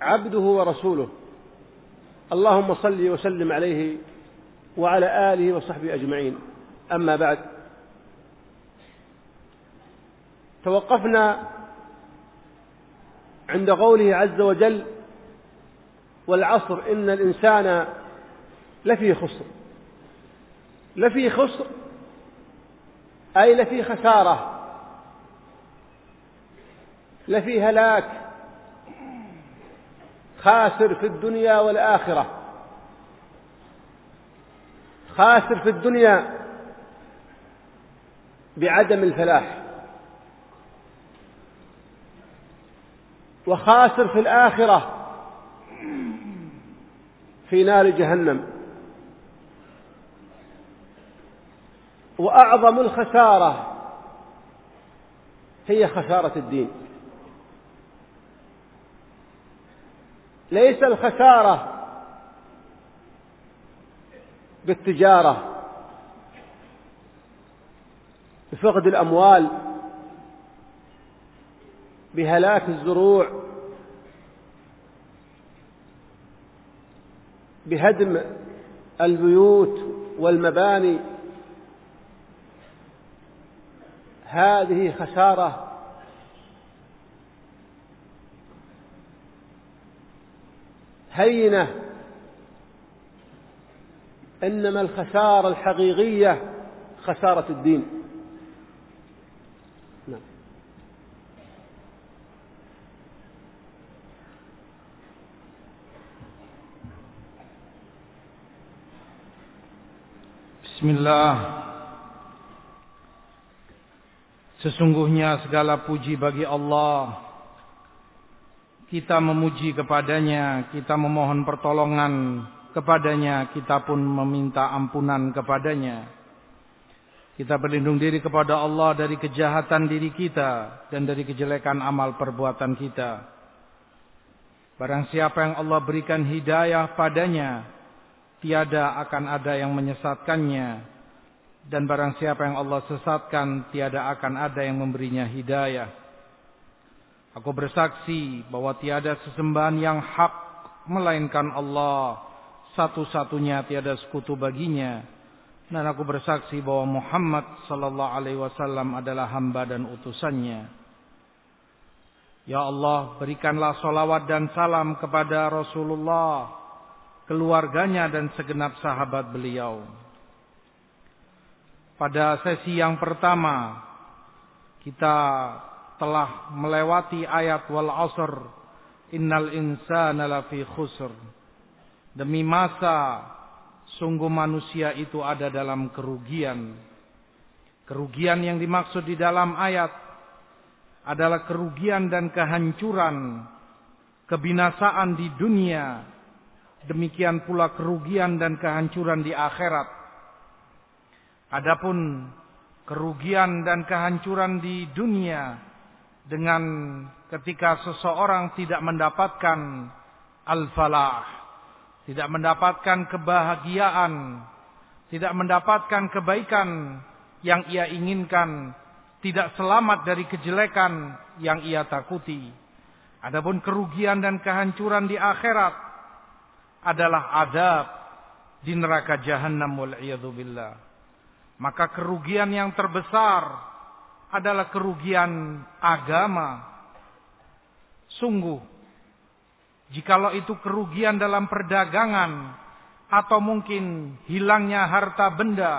عبده ورسوله. اللهم صل وسلم عليه وعلى آله وصحبه أجمعين. أما بعد توقفنا عند قوله عز وجل والعصر إن الإنسان لفي خسر. لفي خسر أي لفي خسارة. لفي هلاك. خاسر في الدنيا والآخرة. خاسر في الدنيا بعدم الفلاح. وخاسر في الآخرة في نار جهنم. وأعظم الخسارة هي خسارة الدين. ليس الخسارة بالتجارة بفقد الأموال بهلاك الزروع بهدم البيوت والمباني. هذه خسارة هينة. إنما الخسارة الحقيقية خسارة الدين. نعم. بسم الله Sesungguhnya segala puji bagi Allah. Kita memuji kepadanya Kita memohon pertolongan kepadanya Kita pun meminta ampunan kepadanya. Kita berlindung diri kepada Allah Dari kejahatan diri kita Dan dari kejelekan amal perbuatan kita. Barang siapa yang Allah berikan hidayah padanya tiada akan ada yang menyesatkannya. Dan barang siapa yang Allah sesatkan tiada akan ada yang memberinya hidayah aku bersaksi bahwa tiada sesembahan yang hak melainkan Allah. Satu-satunya tiada sekutu baginya. Dan aku bersaksi bahwa Muhammad sallallahu alaihi wasallam adalah hamba dan utusannya. Ya Allah berikanlah solawat dan salam kepada Rasulullah keluarganya dan segenap sahabat beliau. Pada sesi yang pertama kita telah melewati ayat wal asr innal insana lafi khusr. Demi masa sungguh manusia itu ada dalam kerugian. Kerugian yang dimaksud di dalam ayat adalah kerugian dan kehancuran, kebinasaan di dunia demikian pula kerugian dan kehancuran di akhirat. Adapun kerugian dan kehancuran di dunia dengan ketika seseorang tidak mendapatkan al-falah, tidak mendapatkan kebahagiaan, tidak mendapatkan kebaikan yang ia inginkan, tidak selamat dari kejelekan yang ia takuti. Adapun kerugian dan kehancuran di akhirat adalah adab di neraka jahanam wal billah. Maka kerugian yang terbesar adalah kerugian agama. Sungguh, jikalau itu kerugian dalam perdagangan atau mungkin hilangnya harta benda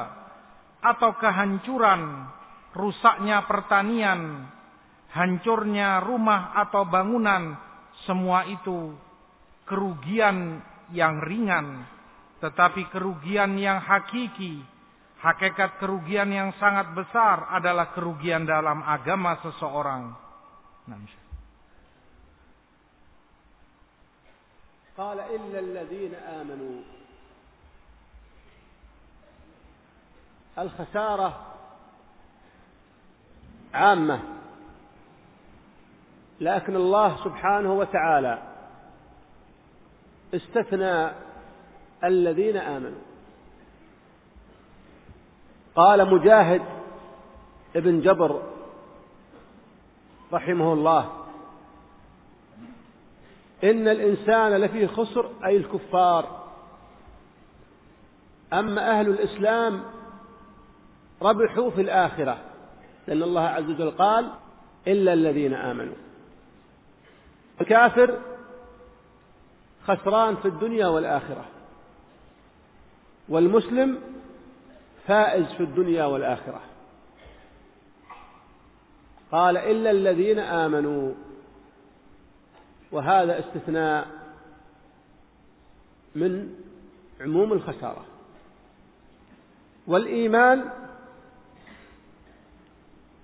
atau kehancuran, rusaknya pertanian, hancurnya rumah atau bangunan, semua itu kerugian yang ringan, tetapi kerugian yang hakiki, hakikat kerugian yang sangat besar adalah kerugian dalam agama seseorang. قال إلا الذين آمنوا الخسارة عامة لكن الله سبحانه وتعالى استثنى الذين آمنوا قال مجاهد ابن جبر رحمه الله إن الإنسان لفي خسر أي الكفار. أما أهل الإسلام ربحوا في الآخرة لأن الله عز وجل قال إلا الذين آمنوا. الكافر خسران في الدنيا والآخرة والمسلم فائز في الدنيا والآخرة. قال إلا الذين آمنوا وهذا استثناء من عموم الخسارة. والإيمان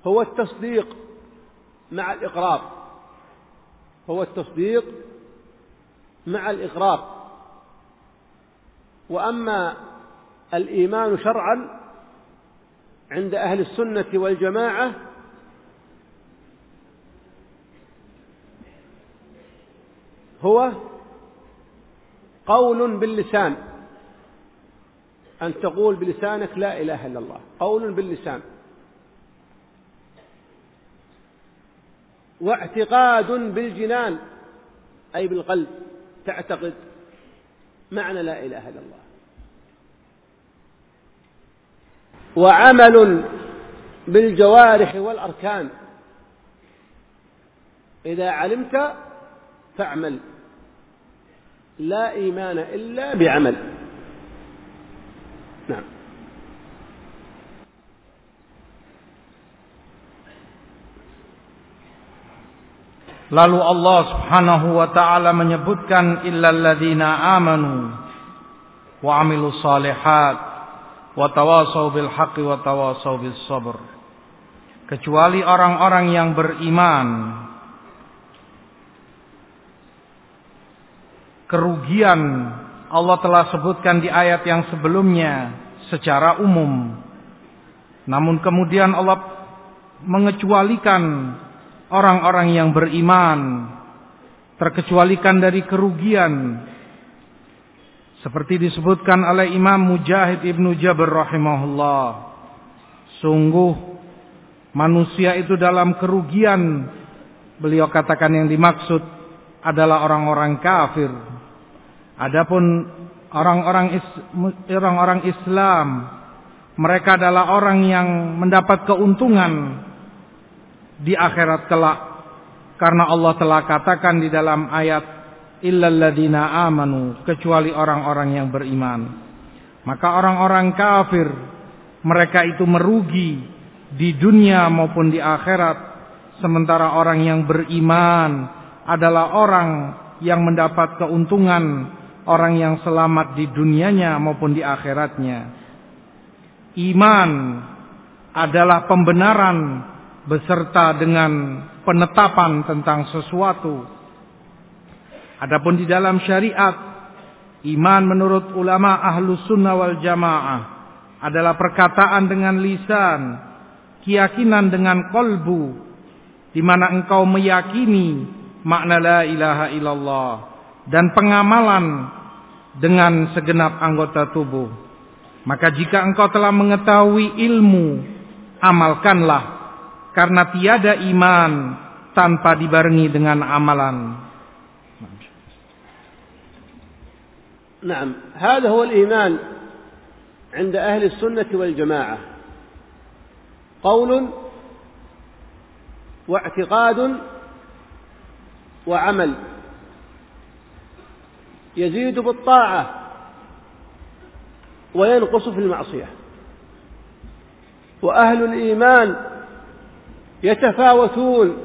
هو التصديق مع الإقرار. هو التصديق مع الإقرار. وأما الإيمان شرعا عند أهل السنة والجماعة. هو قول باللسان أن تقول بلسانك لا إله إلا الله قول باللسان. واعتقاد بالجنان أي بالقلب تعتقد معنى لا إله إلا الله. وعمل بالجوارح والأركان إذا علمت فاعمل لا إيمان إلا بعمل نعم Lalu Allah Subhanahu wa taala menyebutkan illalladzina amanu wa amilus salihat wa tawasau bil haqqi wa bis sabr. Kecuali orang-orang yang beriman kerugian Allah telah sebutkan di ayat yang sebelumnya secara umum. Namun kemudian Allah mengecualikan orang-orang yang beriman terkecualikan dari kerugian seperti disebutkan oleh Imam Mujahid Ibnu Jabir rahimahullah sungguh manusia itu dalam kerugian. Beliau katakan yang dimaksud adalah orang-orang kafir. Adapun orang-orang orang-orang Islam mereka adalah orang yang mendapat keuntungan di akhirat kelak. Karena Allah telah katakan di dalam ayat illalladzina amanu kecuali orang-orang yang beriman. Maka orang-orang kafir mereka itu merugi di dunia maupun di akhirat. Sementara orang yang beriman adalah orang yang mendapat keuntungan orang yang selamat di dunianya maupun di akhiratnya. Iman adalah pembenaran beserta dengan penetapan tentang sesuatu. Adapun di dalam syariat, iman menurut ulama ahlu sunnah wal jamaah adalah perkataan dengan lisan, keyakinan dengan kolbu, di mana engkau meyakini makna la ilaha illallah dan pengamalan dengan segenap anggota tubuh. Maka jika engkau telah mengetahui ilmu, amalkanlah karena tiada iman tanpa dibarengi dengan amalan. نعم. هذا هو الإيمان عند أهل السنة والجماعة. قول واعتقاد وعمل. يزيد بالطاعة وينقص في المعصية. وأهل الإيمان يتفاوتون.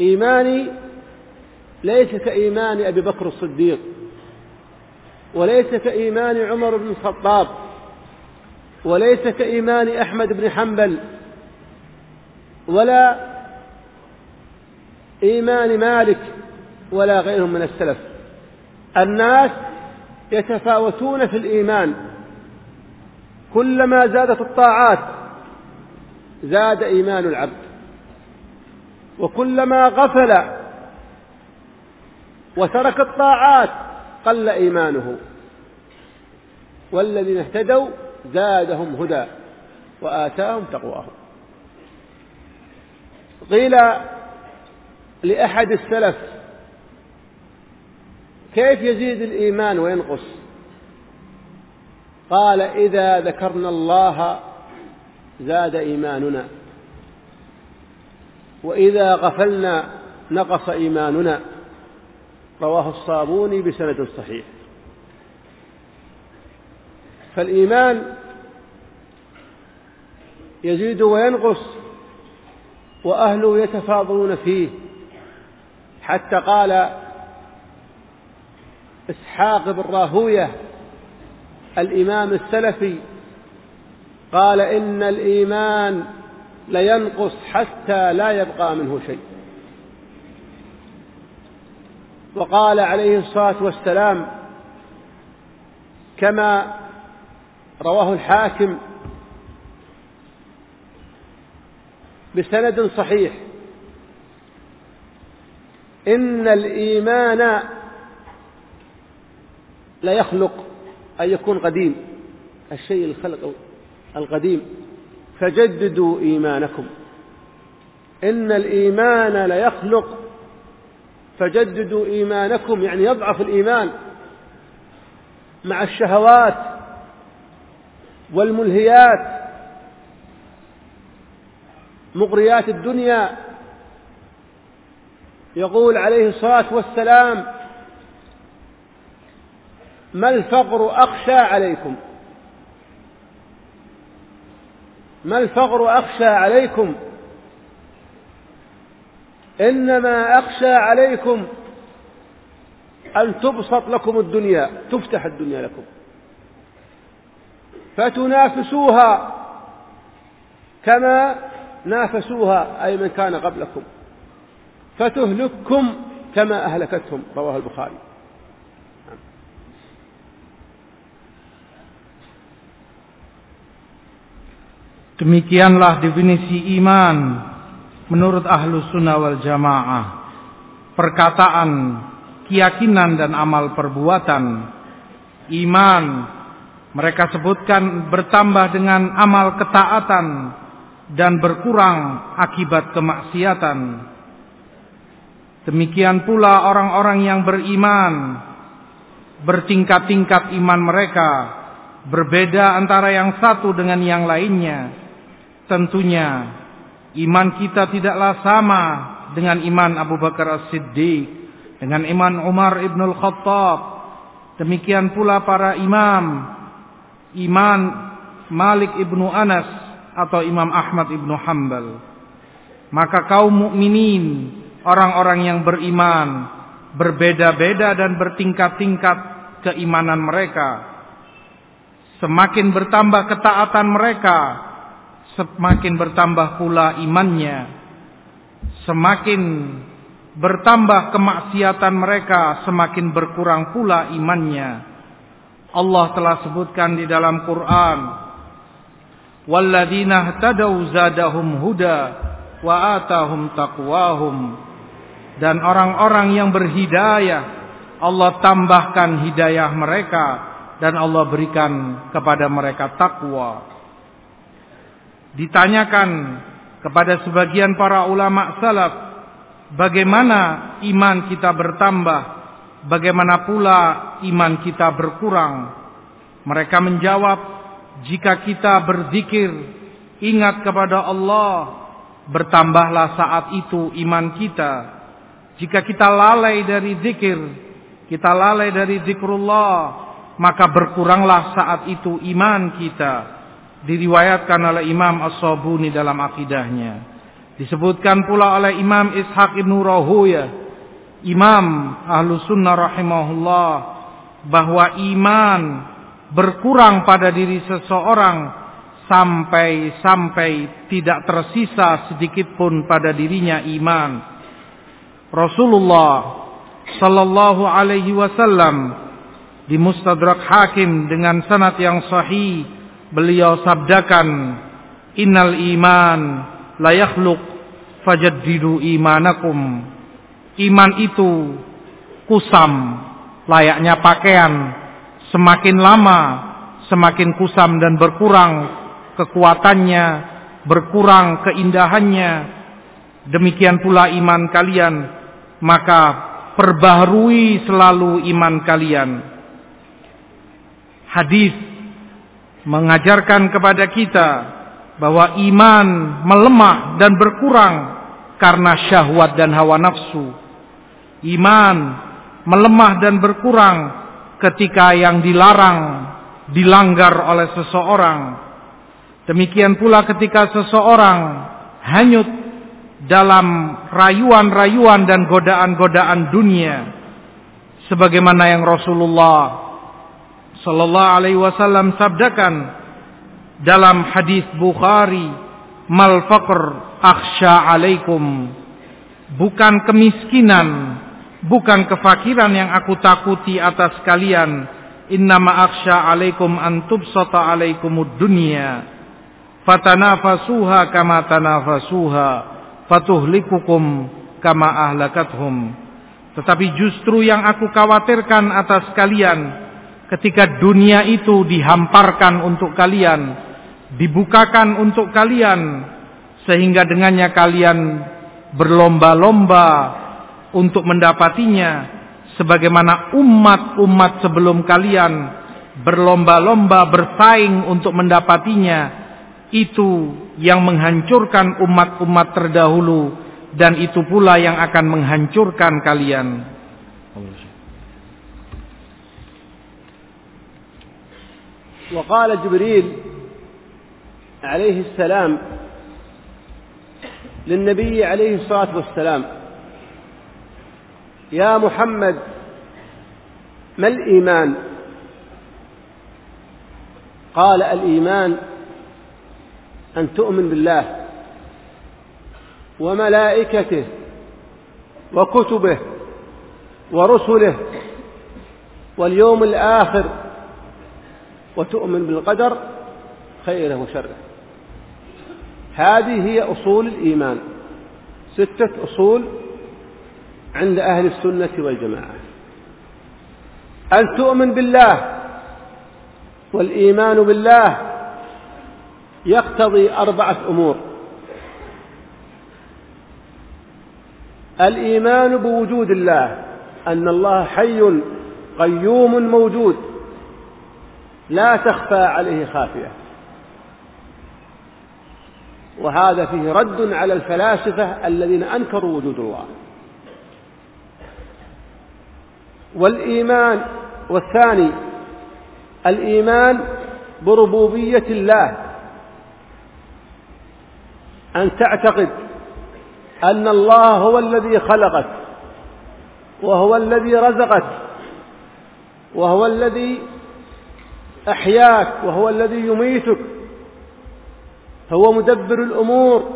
إيماني ليس كإيمان أبي بكر الصديق. وليس كإيمان عمر بن الخطاب وليس كإيمان أحمد بن حنبل ولا إيمان مالك ولا غيرهم من السلف. الناس يتفاوتون في الإيمان. كلما زادت الطاعات زاد إيمان العبد. وكلما غفل وترك الطاعات قل إيمانه. والذين اهتدوا زادهم هدى وآتاهم تقواهم. قيل لأحد السلف كيف يزيد الإيمان وينقص؟ قال إذا ذكرنا الله زاد إيماننا. وإذا غفلنا نقص إيماننا. رواه الصابوني بسند صحيح. فالإيمان يزيد وينقص وأهله يتفاضلون فيه. حتى قال إسحاق بن راهوية الإمام السلفي قال إن الإيمان لينقص حتى لا يبقى منه شيء. وقال عليه الصلاة والسلام كما رواه الحاكم بسند صحيح إن الإيمان لا يخلق أن يكون قديم الشيء الخلق القديم فجددوا إيمانكم. إن الإيمان ليخلق فجددوا إيمانكم يعني يضعف الإيمان مع الشهوات والملهيات مغريات الدنيا. يقول عليه الصلاة والسلام ما الفقر أخشى عليكم؟ ما الفقر أخشى عليكم؟ إنما أخشى عليكم أن تبسط لكم الدنيا تفتح الدنيا لكم. فتنافسوها كما نافسوها أي من كان قبلكم. فتهلككم كما أهلكتهم رواه البخاري. Demikianlah definisi iman. Menurut ahlu sunnah wal jamaah. Perkataan, keyakinan dan amal perbuatan. Iman mereka sebutkan bertambah dengan amal ketaatan dan berkurang akibat kemaksiatan. Demikian pula orang-orang yang beriman bertingkat-tingkat iman mereka berbeda antara yang satu dengan yang lainnya tentunya iman kita tidaklah sama dengan iman Abu Bakar As-Siddiq, dengan iman Umar Ibn Al-Khattab. Demikian pula para imam, iman Malik Ibnu Anas atau Imam Ahmad Ibnu Hambal. Maka kaum mukminin, orang-orang yang beriman, berbeda-beda dan bertingkat-tingkat keimanan mereka. Semakin bertambah ketaatan mereka, semakin bertambah pula imannya, semakin bertambah kemaksiatan mereka, semakin berkurang pula imannya. Allah telah sebutkan di dalam Quran, "Walladzina ihtadaw zadahum huda wa atahum taqwahum." Dan orang-orang yang berhidayah, Allah tambahkan hidayah mereka dan Allah berikan kepada mereka takwa ditanyakan kepada sebagian para ulama salaf bagaimana iman kita bertambah bagaimana pula iman kita berkurang. Mereka menjawab jika kita berzikir ingat kepada Allah bertambahlah saat itu iman kita. Jika kita lalai dari zikir kita lalai dari zikrullah maka berkuranglah saat itu iman kita diriwayatkan oleh Imam As-Sabuni dalam akidahnya. Disebutkan pula oleh Imam Ishaq Ibn Rahuya, Imam Ahlu Sunnah rahimahullah, bahwa iman berkurang pada diri seseorang sampai-sampai tidak tersisa sedikit pun pada dirinya iman. Rasulullah sallallahu alaihi wasallam di Mustadrak Hakim dengan sanad yang sahih beliau sabdakan innal iman la yakhluq fajaddidu imanakum. Iman itu kusam layaknya pakaian. Semakin lama semakin kusam dan berkurang kekuatannya berkurang keindahannya. Demikian pula iman kalian maka perbaharui selalu iman kalian. Hadis mengajarkan kepada kita bahwa iman melemah dan berkurang karena syahwat dan hawa nafsu. Iman melemah dan berkurang ketika yang dilarang dilanggar oleh seseorang. Demikian pula ketika seseorang hanyut dalam rayuan-rayuan dan godaan-godaan dunia sebagaimana yang Rasulullah sallallahu alaihi wasallam sabdakan dalam hadis Bukhari mal faqr akhsha alaikum. Bukan kemiskinan bukan kefakiran yang aku takuti atas kalian. Innama akhsha alaikum an tubsata alaikumud dunya fatanafasuha kama tanafasuha fatuhlikukum kama ahlakathum. Tetapi justru yang aku khawatirkan atas kalian ketika dunia itu dihamparkan untuk kalian, dibukakan untuk kalian, sehingga dengannya kalian berlomba-lomba untuk mendapatinya, sebagaimana umat-umat sebelum kalian berlomba-lomba bersaing untuk mendapatinya, itu yang menghancurkan umat-umat terdahulu, dan itu pula yang akan menghancurkan kalian. وقال جبريل عليه السلام للنبي عليه الصلاة والسلام يا محمد ما الإيمان؟ قال الإيمان أن تؤمن بالله وملائكته وكتبه ورسله واليوم الآخر وتؤمن بالقدر خيره وشره. هذه هي أصول الإيمان. ستة أصول عند أهل السنة والجماعة. أن تؤمن بالله والإيمان بالله يقتضي أربعة أمور. الإيمان بوجود الله أن الله حي قيوم موجود. لا تخفى عليه خافية. وهذا فيه رد على الفلاسفة الذين أنكروا وجود الله. والإيمان والثاني الإيمان بربوبية الله. أن تعتقد أن الله هو الذي خلقك وهو الذي رزقك وهو الذي أحياك وهو الذي يميتك. هو مدبر الأمور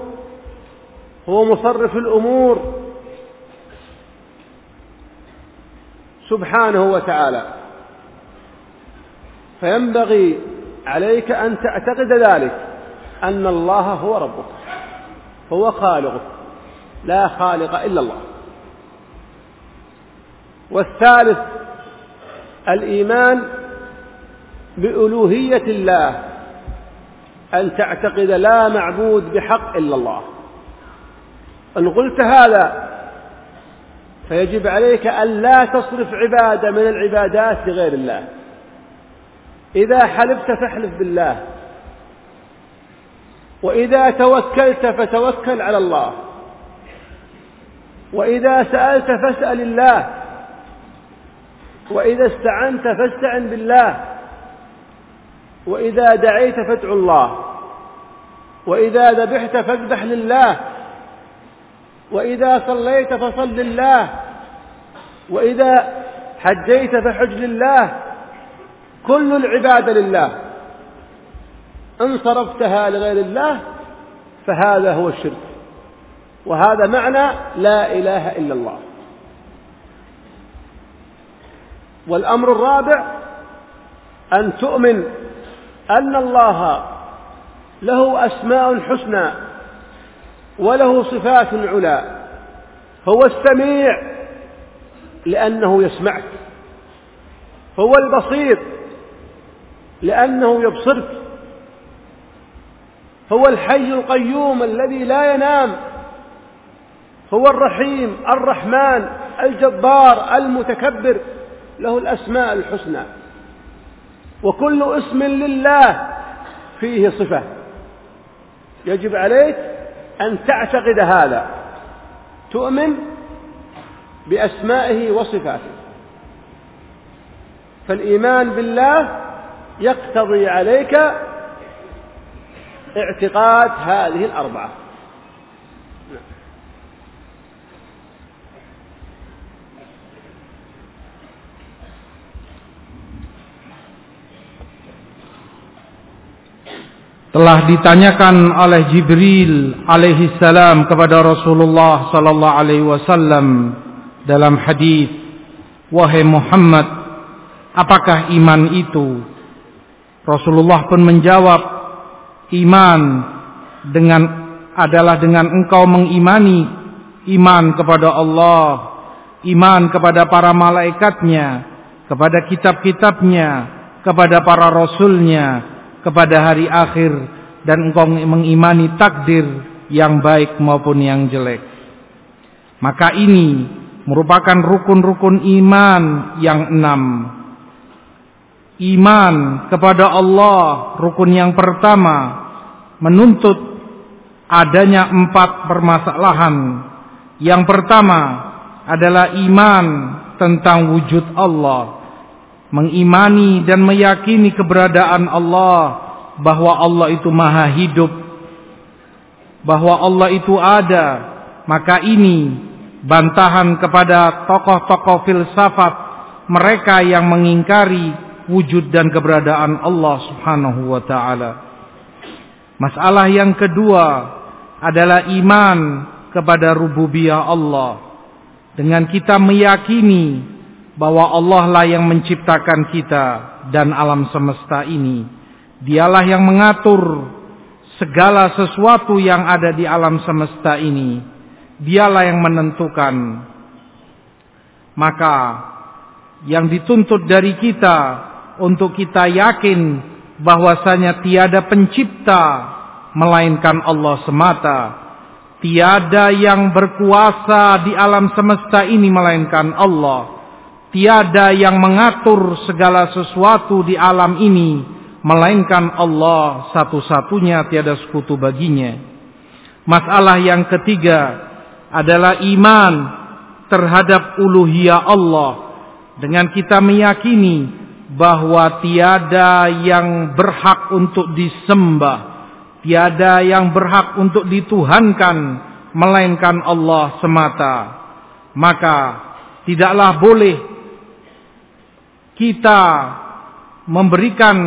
هو مصرف الأمور. سبحانه وتعالى. فينبغي عليك أن تعتقد ذلك أن الله هو ربك هو خالقك لا خالق إلا الله. والثالث الإيمان بألوهية الله أن تعتقد لا معبود بحق إلا الله. إن قلت هذا فيجب عليك أن لا تصرف عبادة من العبادات لغير الله. إذا حلفت فاحلف بالله. وإذا توكلت فتوكل على الله. وإذا سألت فاسأل الله. وإذا استعنت فاستعن بالله. وإذا دعيت فادعوا الله. وإذا ذبحت فاذبح لله. وإذا صليت فصل لله. وإذا حجيت فحج لله. كل العبادة لله. إن صرفتها لغير الله فهذا هو الشرك. وهذا معنى لا إله إلا الله. والأمر الرابع أن تؤمن أن الله له أسماء حسنى وله صفات علا هو السميع لأنه يسمعك هو البصير لأنه يبصرك هو الحي القيوم الذي لا ينام هو الرحيم الرحمن الجبار المتكبر له الأسماء الحسنى. وكل اسم لله فيه صفة. يجب عليك أن تعتقد هذا. تؤمن بأسمائه وصفاته. فالإيمان بالله يقتضي عليك اعتقاد هذه الأربعة. Telah ditanyakan oleh Jibril alaihi salam kepada Rasulullah sallallahu alaihi wasallam dalam hadis wahai Muhammad apakah iman itu? Rasulullah pun menjawab iman dengan adalah dengan engkau mengimani iman kepada Allah iman kepada para malaikatnya kepada kitab-kitabnya kepada para rasulnya kepada hari akhir dan engkau mengimani takdir yang baik maupun yang jelek. Maka ini merupakan rukun-rukun iman yang enam. Iman kepada Allah, rukun yang pertama, menuntut adanya empat permasalahan. Yang pertama adalah iman tentang wujud Allah mengimani dan meyakini keberadaan Allah bahwa Allah itu maha hidup bahwa Allah itu ada maka ini bantahan kepada tokoh-tokoh filsafat mereka yang mengingkari wujud dan keberadaan Allah Subhanahu wa taala. Masalah yang kedua adalah iman kepada rububiyah Allah. Dengan kita meyakini bahwa Allah lah yang menciptakan kita dan alam semesta ini. Dialah yang mengatur segala sesuatu yang ada di alam semesta ini. Dialah yang menentukan. Maka yang dituntut dari kita untuk kita yakin bahwasanya tiada pencipta melainkan Allah semata. Tiada yang berkuasa di alam semesta ini melainkan Allah Tiada yang mengatur segala sesuatu di alam ini melainkan Allah satu-satunya tiada sekutu baginya. Masalah yang ketiga adalah iman terhadap uluhiyah Allah dengan kita meyakini bahwa tiada yang berhak untuk disembah, tiada yang berhak untuk dituhankan melainkan Allah semata. Maka tidaklah boleh kita memberikan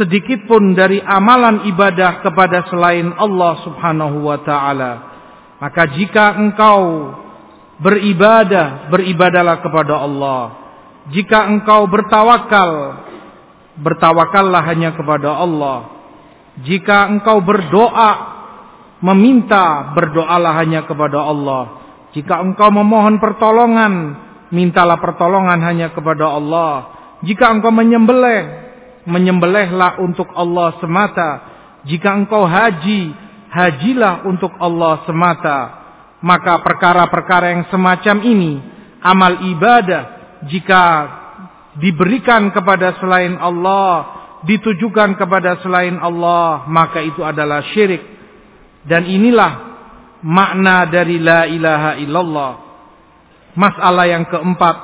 sedikit pun dari amalan ibadah kepada selain Allah Subhanahu wa taala. Maka jika engkau beribadah, beribadalah kepada Allah. Jika engkau bertawakal, bertawakallah hanya kepada Allah. Jika engkau berdoa, meminta, berdoalah hanya kepada Allah. Jika engkau memohon pertolongan, mintalah pertolongan hanya kepada Allah. Jika engkau menyembelih, menyembelihlah untuk Allah semata. Jika engkau haji, hajilah untuk Allah semata. Maka perkara-perkara yang semacam ini, amal ibadah, jika diberikan kepada selain Allah, ditujukan kepada selain Allah, maka itu adalah syirik. Dan inilah makna dari la ilaha illallah. Masalah yang keempat,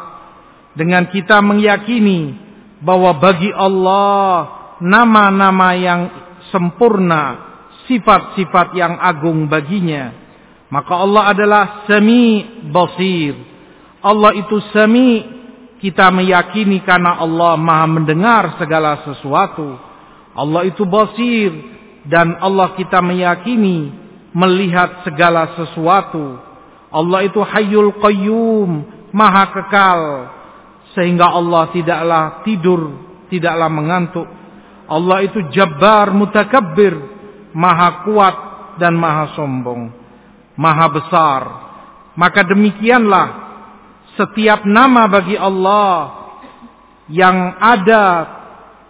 dengan kita meyakini bahwa bagi Allah nama-nama yang sempurna, sifat-sifat yang agung baginya, maka Allah adalah semi basir. Allah itu semi kita meyakini karena Allah maha mendengar segala sesuatu. Allah itu basir dan Allah kita meyakini melihat segala sesuatu. Allah itu hayyul qayyum, maha kekal. sehingga Allah tidaklah tidur, tidaklah mengantuk. Allah itu Jabbar Mutakabbir, Maha kuat dan Maha sombong, Maha besar. Maka demikianlah setiap nama bagi Allah yang ada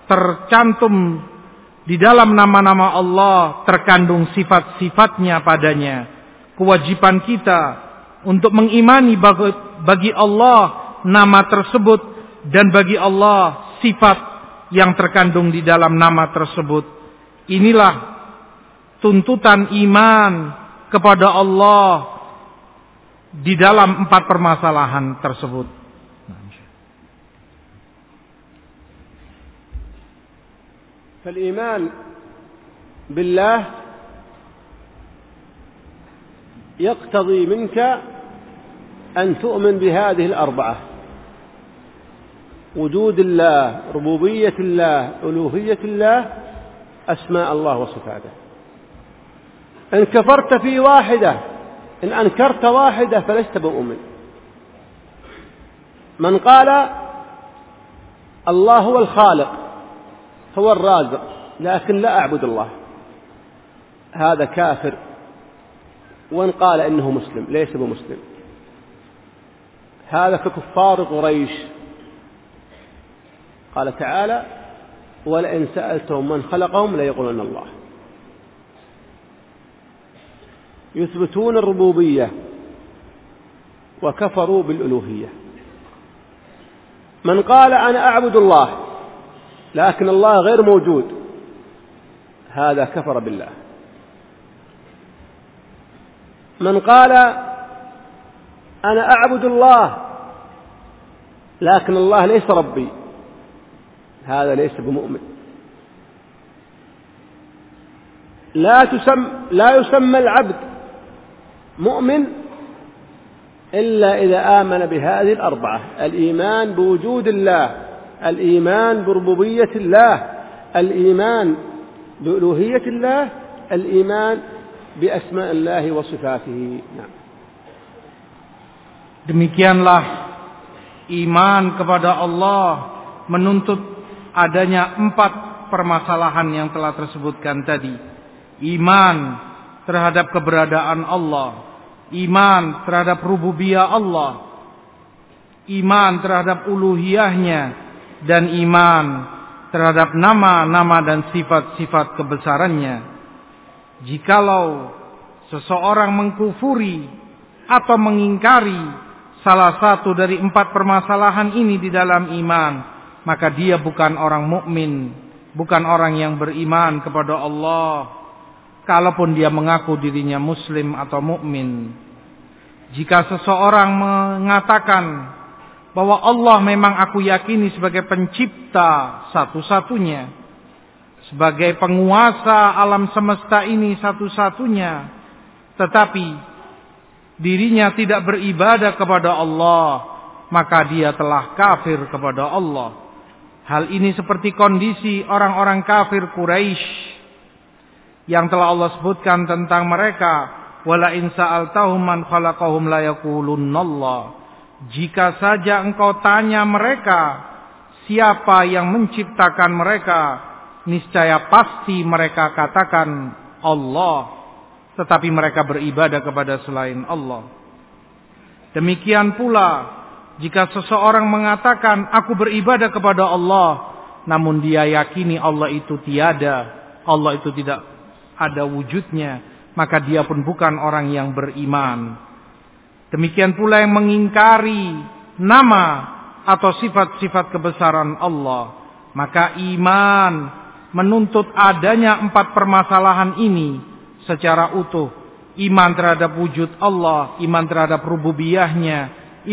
tercantum di dalam nama-nama Allah terkandung sifat-sifatnya padanya. Kewajiban kita untuk mengimani bagi Allah nama tersebut dan bagi Allah sifat yang terkandung di dalam nama tersebut. Inilah tuntutan iman kepada Allah di dalam empat permasalahan tersebut. فالإيمان بالله يقتضي منك أن تؤمن بهذه الأربعة. وجود الله ربوبية الله ألوهية الله أسماء الله وصفاته. إن كفرت في واحدة إن أنكرت واحدة فلست بمؤمن. من قال الله هو الخالق هو الرازق لكن لا أعبد الله. هذا كافر. وإن قال إنه مسلم ليس بمسلم. هذا ككفار قريش. قال تعالى ولئن سألتهم من خلقهم ليقولن الله. يثبتون الربوبية وكفروا بالألوهية. من قال أنا أعبد الله لكن الله غير موجود هذا كفر بالله. من قال أنا أعبد الله لكن الله ليس ربي. هذا ليس بمؤمن. لا تسم لا يسمى العبد مؤمن إلا إذا آمن بهذه الأربعة الإيمان بوجود الله الإيمان بربوبية الله الإيمان بألوهية الله الإيمان بأسماء الله وصفاته نعم Demikianlah iman kepada Allah menuntut adanya empat permasalahan yang telah tersebutkan tadi. Iman terhadap keberadaan Allah, iman terhadap rububiyah Allah, iman terhadap uluhiyahnya, dan iman terhadap nama-nama dan sifat-sifat kebesarannya. Jikalau seseorang mengkufuri atau mengingkari salah satu dari empat permasalahan ini di dalam iman, maka dia bukan orang mukmin, bukan orang yang beriman kepada Allah. Kalaupun dia mengaku dirinya muslim atau mukmin. Jika seseorang mengatakan bahwa Allah memang aku yakini sebagai pencipta satu-satunya, sebagai penguasa alam semesta ini satu-satunya, tetapi dirinya tidak beribadah kepada Allah, maka dia telah kafir kepada Allah. Hal ini seperti kondisi orang-orang kafir Quraisy yang telah Allah sebutkan tentang mereka, khalaqahum. Jika saja engkau tanya mereka, siapa yang menciptakan mereka, niscaya pasti mereka katakan Allah, tetapi mereka beribadah kepada selain Allah. Demikian pula, jika seseorang mengatakan, aku beribadah kepada Allah, namun dia yakini Allah itu tiada, Allah itu tidak ada wujudnya, maka dia pun bukan orang yang beriman. Demikian pula yang mengingkari nama atau sifat-sifat kebesaran Allah. Maka iman menuntut adanya empat permasalahan ini secara utuh. Iman terhadap wujud Allah, iman terhadap rububiyahnya,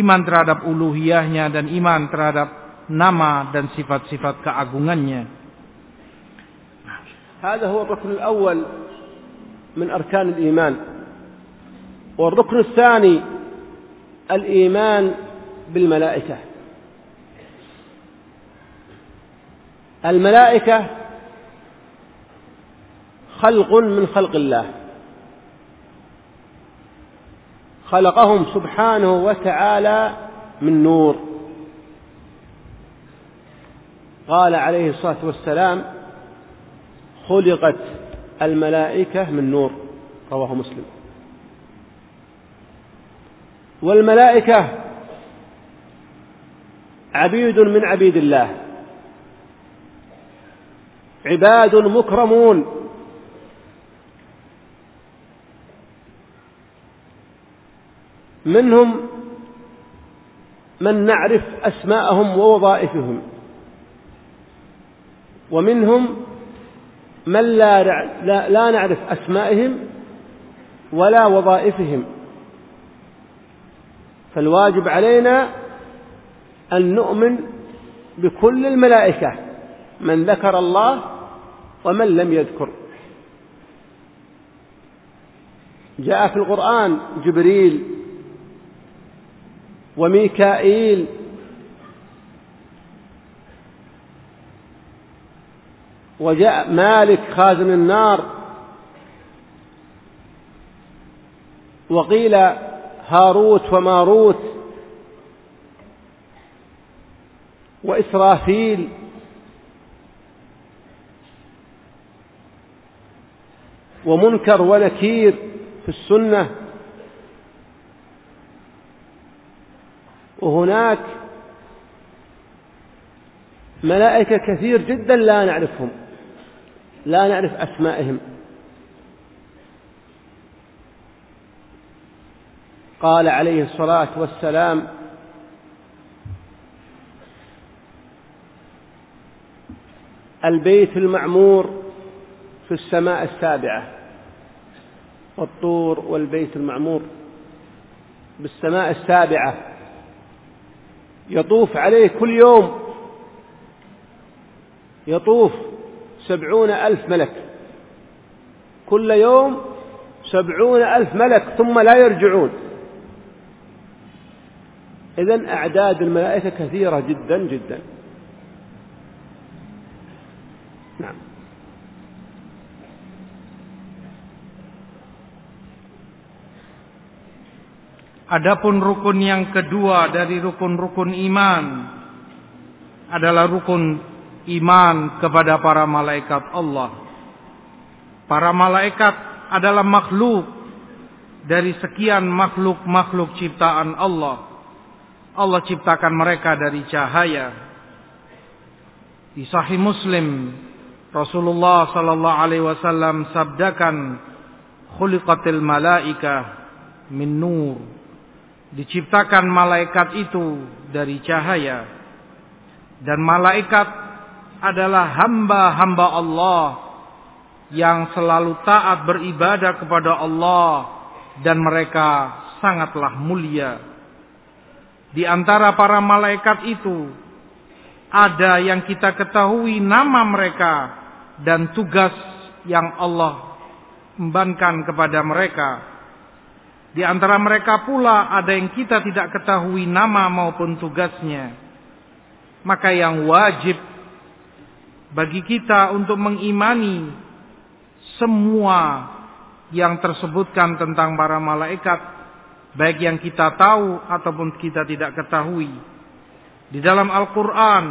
iman terhadap uluhiyahnya, dan iman terhadap nama dan sifat-sifat keagungannya. هذا هو الركن الأول من أركان الإيمان والركن الثاني الإيمان بالملائكة الملائكة خلق من خلق الله. خلقهم سبحانه وتعالى من نور. قال عليه الصلاة والسلام خلقت الملائكة من نور. رواه مسلم. والملائكة عبيد من عبيد الله. عباد مكرمون. منهم من نعرف أسماءهم ووظائفهم ومنهم من لا, لا, لا نعرف أسمائهم ولا وظائفهم. فالواجب علينا أن نؤمن بكل الملائكة من ذكر الله ومن لم يذكر. جاء في القرآن جبريل وميكائيل. وجاء مالك خازن النار. وقيل هاروت وماروت. وإسرافيل. ومنكر ونكير في السنة. وهناك ملائكة كثير جدا لا نعرفهم لا نعرف أسمائهم. قال عليه الصلاة والسلام البيت المعمور في السماء السابعة والطور والبيت المعمور بالسماء السابعة. يطوف عليه كل يوم. يطوف سبعون ألف ملك. كل يوم سبعون ألف ملك ثم لا يرجعون. إذن أعداد الملائكة كثيرة جدا جدا. نعم. Adapun rukun yang kedua dari rukun-rukun iman adalah rukun iman kepada para malaikat Allah. Para malaikat adalah makhluk dari sekian makhluk-makhluk ciptaan Allah. Allah ciptakan mereka dari cahaya. Di Sahih Muslim, Rasulullah sallallahu alaihi wasallam sabdakan, "Khuliqatil malaika min nur." Diciptakan malaikat itu dari cahaya. Dan malaikat adalah hamba-hamba Allah yang selalu taat beribadah kepada Allah dan mereka sangatlah mulia. Di antara para malaikat itu ada yang kita ketahui nama mereka dan tugas yang Allah embankan kepada mereka. Di antara mereka pula ada yang kita tidak ketahui nama maupun tugasnya. Maka yang wajib bagi kita untuk mengimani semua yang tersebutkan tentang para malaikat. Baik yang kita tahu ataupun kita tidak ketahui. Di dalam Al-Quran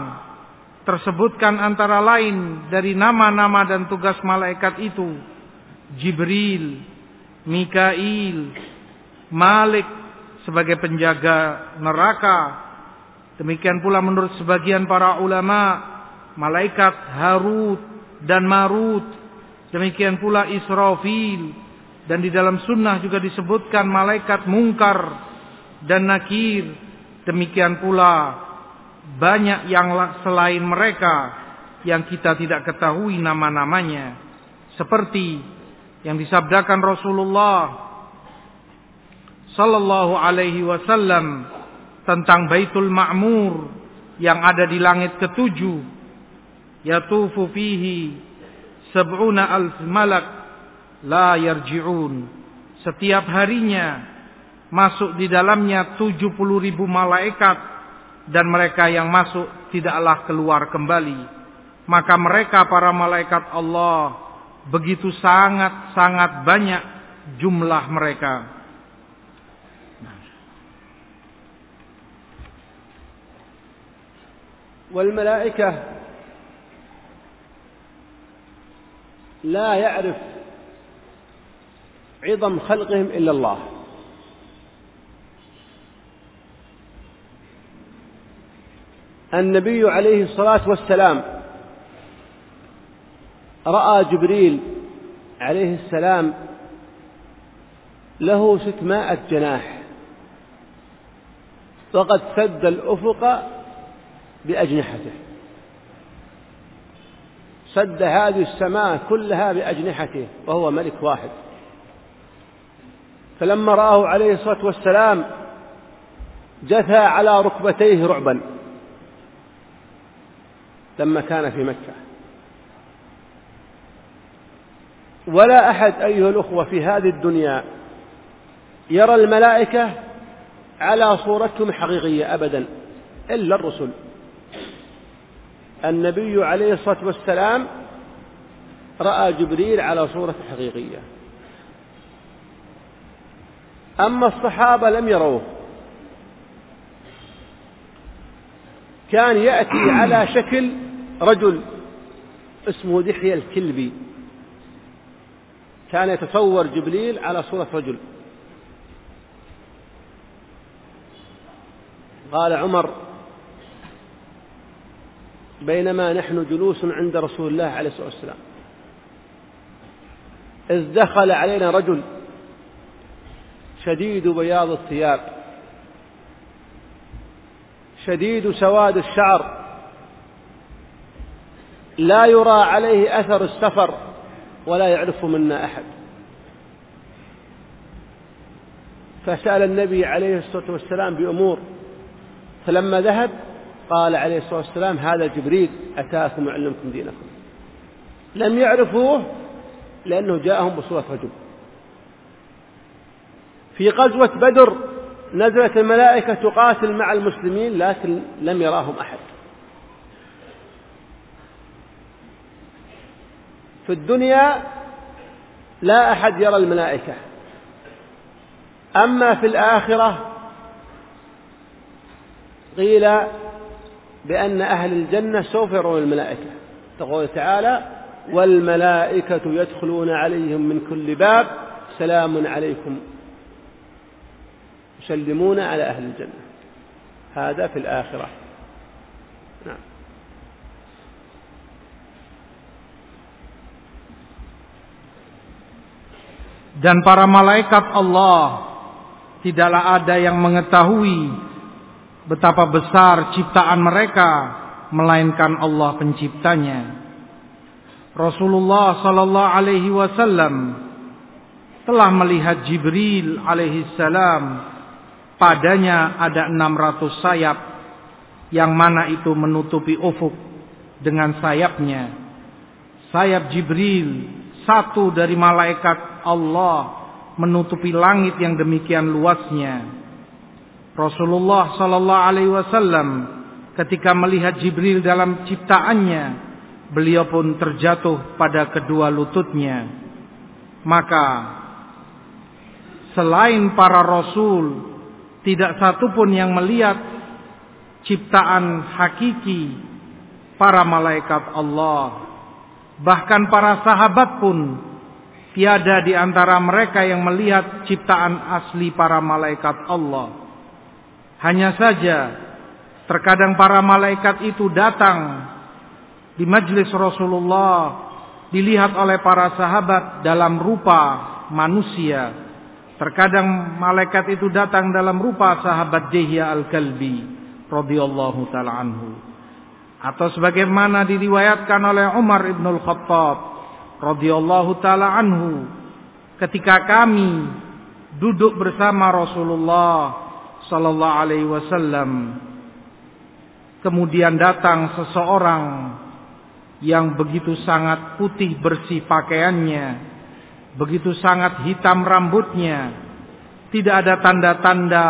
tersebutkan antara lain dari nama-nama dan tugas malaikat itu. Jibril, Mikail, Malik sebagai penjaga neraka. Demikian pula menurut sebagian para ulama, malaikat Harut dan Marut. Demikian pula Israfil. Dan di dalam sunnah juga disebutkan malaikat Mungkar dan Nakir. Demikian pula banyak yang selain mereka yang kita tidak ketahui nama-namanya. Seperti yang disabdakan Rasulullah sallallahu alaihi wasallam tentang Baitul Ma'mur yang ada di langit ketujuh yatufu fihi sab'una alf malak la yarji'un. Setiap harinya masuk di dalamnya 70 ribu malaikat dan mereka yang masuk tidaklah keluar kembali. Maka mereka para malaikat Allah begitu sangat-sangat banyak jumlah mereka والملائكة لا يعرف عظم خلقهم إلا الله. النبي عليه الصلاة والسلام رأى جبريل عليه السلام له ستمائة جناح وقد سد الأفق بأجنحته. سد هذه السماء كلها بأجنحته وهو ملك واحد. فلما رآه عليه الصلاة والسلام جثى على ركبتيه رعبا. لما كان في مكة. ولا أحد أيها الأخوة في هذه الدنيا يرى الملائكة على صورتهم حقيقية أبدا إلا الرسل. النبي عليه الصلاة والسلام رأى جبريل على صورة حقيقية. أما الصحابة لم يروه. كان يأتي على شكل رجل اسمه دحية الكلبي. كان يتصور جبريل على صورة رجل. قال عمر بينما نحن جلوس عند رسول الله عليه الصلاة والسلام. إذ دخل علينا رجل شديد بياض الثياب شديد سواد الشعر لا يرى عليه أثر السفر ولا يعرف منا أحد. فسأل النبي عليه الصلاة والسلام بأمور فلما ذهب قال عليه الصلاة والسلام هذا جبريل أتاكم يعلمكم دينكم. لم يعرفوه لأنه جاءهم بصورة رجل. في غزوة بدر نزلت الملائكة تقاتل مع المسلمين لكن لم يراهم أحد. في الدنيا لا أحد يرى الملائكة. أما في الآخرة قيل بأن أهل الجنة سوف يرون الملائكة. تقول تعالى والملائكة يدخلون عليهم من كل باب سلام عليكم. يسلمون على أهل الجنة. هذا في الآخرة. نعم. Dan para malaikat Allah tidaklah ada yang mengetahui betapa besar ciptaan mereka melainkan Allah penciptanya. Rasulullah sallallahu alaihi wasallam telah melihat Jibril alaihi salam padanya ada 600 sayap yang mana itu menutupi ufuk dengan sayapnya. Sayap Jibril satu dari malaikat Allah menutupi langit yang demikian luasnya. Rasulullah sallallahu alaihi wasallam ketika melihat Jibril dalam ciptaannya, beliau pun terjatuh pada kedua lututnya. Maka selain para rasul tidak satu pun yang melihat ciptaan hakiki para malaikat Allah. Bahkan para sahabat pun tiada di antara mereka yang melihat ciptaan asli para malaikat Allah. Hanya saja terkadang para malaikat itu datang di majlis Rasulullah dilihat oleh para sahabat dalam rupa manusia. Terkadang malaikat itu datang dalam rupa sahabat Jihya Al-Kalbi radhiyallahu taala anhu. Atau sebagaimana diriwayatkan oleh Umar Ibn Al-Khattab radhiyallahu taala anhu ketika kami duduk bersama Rasulullah sallallahu alaihi wasallam. Kemudian datang seseorang yang begitu sangat putih bersih pakaiannya begitu sangat hitam rambutnya. Tidak ada tanda-tanda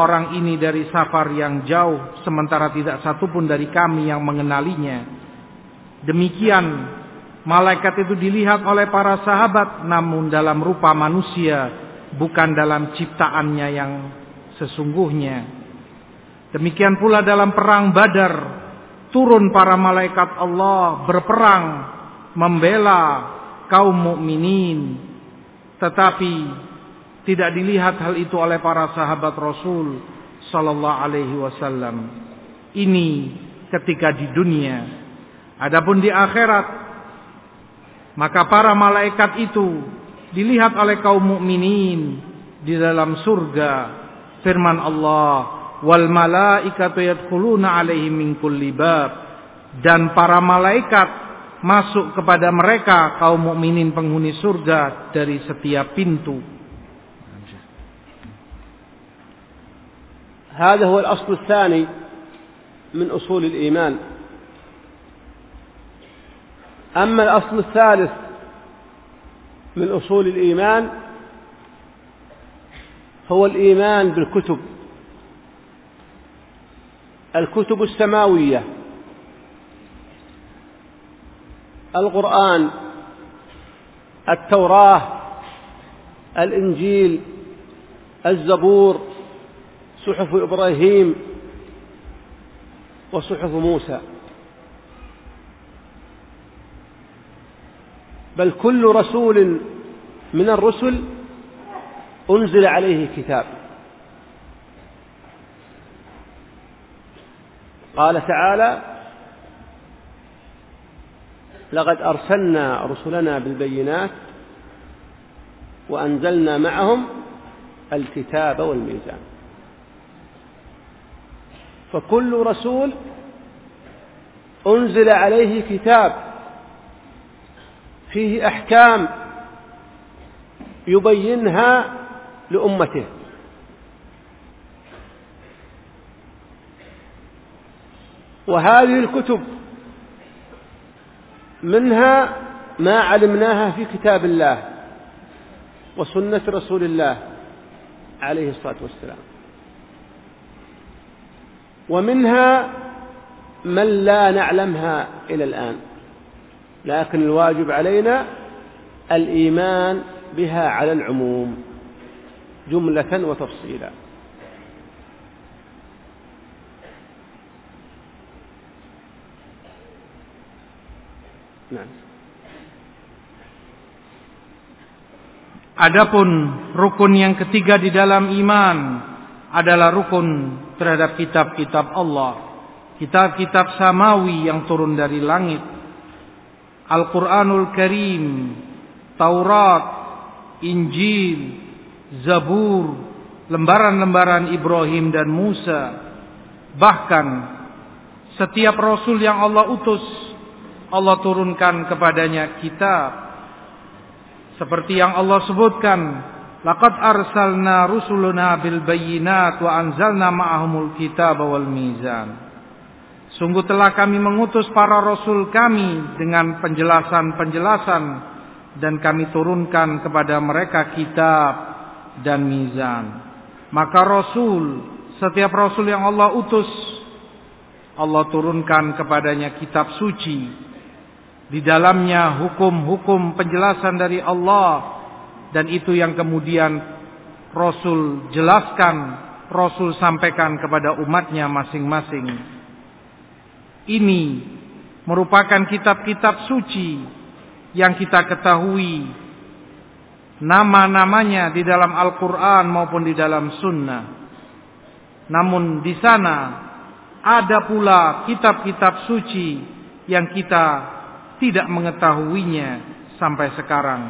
orang ini dari safar yang jauh sementara tidak satupun dari kami yang mengenalinya. Demikian malaikat itu dilihat oleh para sahabat namun dalam rupa manusia bukan dalam ciptaannya yang sesungguhnya. Demikian pula dalam perang Badar turun para malaikat Allah berperang membela kaum mukminin. Tetapi tidak dilihat hal itu oleh para sahabat Rasul sallallahu alaihi wasallam. Ini ketika di dunia. Adapun di akhirat maka para malaikat itu dilihat oleh kaum mukminin di dalam surga firman Allah wal malaikatu yadkhuluna alaihim min kulli bab dan para malaikat masuk kepada mereka kaum mukminin penghuni surga dari setiap pintu. هذا هو الأصل الثاني من أصول الإيمان أما الأصل الثالث من أصول الإيمان هو الإيمان بالكتب. الكتب السماوية. القرآن. التوراة. الإنجيل. الزبور. صحف إبراهيم. وصحف موسى. بل كل رسول من الرسل أنزل عليه كتاب قال تعالى لقد أرسلنا رسلنا بالبينات وأنزلنا معهم الكتاب والميزان. فكل رسول أنزل عليه كتاب فيه أحكام يبينها لأمته. وهذه الكتب منها ما علمناها في كتاب الله وسنة رسول الله عليه الصلاة والسلام. ومنها من لا نعلمها إلى الآن لكن الواجب علينا الإيمان بها على العموم. جملة وتفصيلا Nah. Adapun rukun yang ketiga di dalam iman adalah rukun terhadap kitab-kitab Allah, kitab-kitab samawi yang turun dari langit, Al-Quranul Karim, Taurat, Injil, Zabur, lembaran-lembaran Ibrahim dan Musa, bahkan setiap rasul yang Allah utus Allah turunkan kepadanya kitab. Seperti yang Allah sebutkan laqad arsalna rusuluna bil bayyinat wa anzalna ma'ahumul kitaba wal mizan. Sungguh telah kami mengutus para rasul kami dengan penjelasan-penjelasan dan kami turunkan kepada mereka kitab dan mizan. Maka rasul, setiap rasul yang Allah utus, Allah turunkan kepadanya kitab suci di dalamnya hukum-hukum penjelasan dari Allah dan itu yang kemudian Rasul jelaskan, Rasul sampaikan kepada umatnya masing-masing. Ini merupakan kitab-kitab suci yang kita ketahui nama-namanya di dalam Al-Quran maupun di dalam Sunnah. Namun di sana ada pula kitab-kitab suci yang kita tidak mengetahuinya sampai sekarang.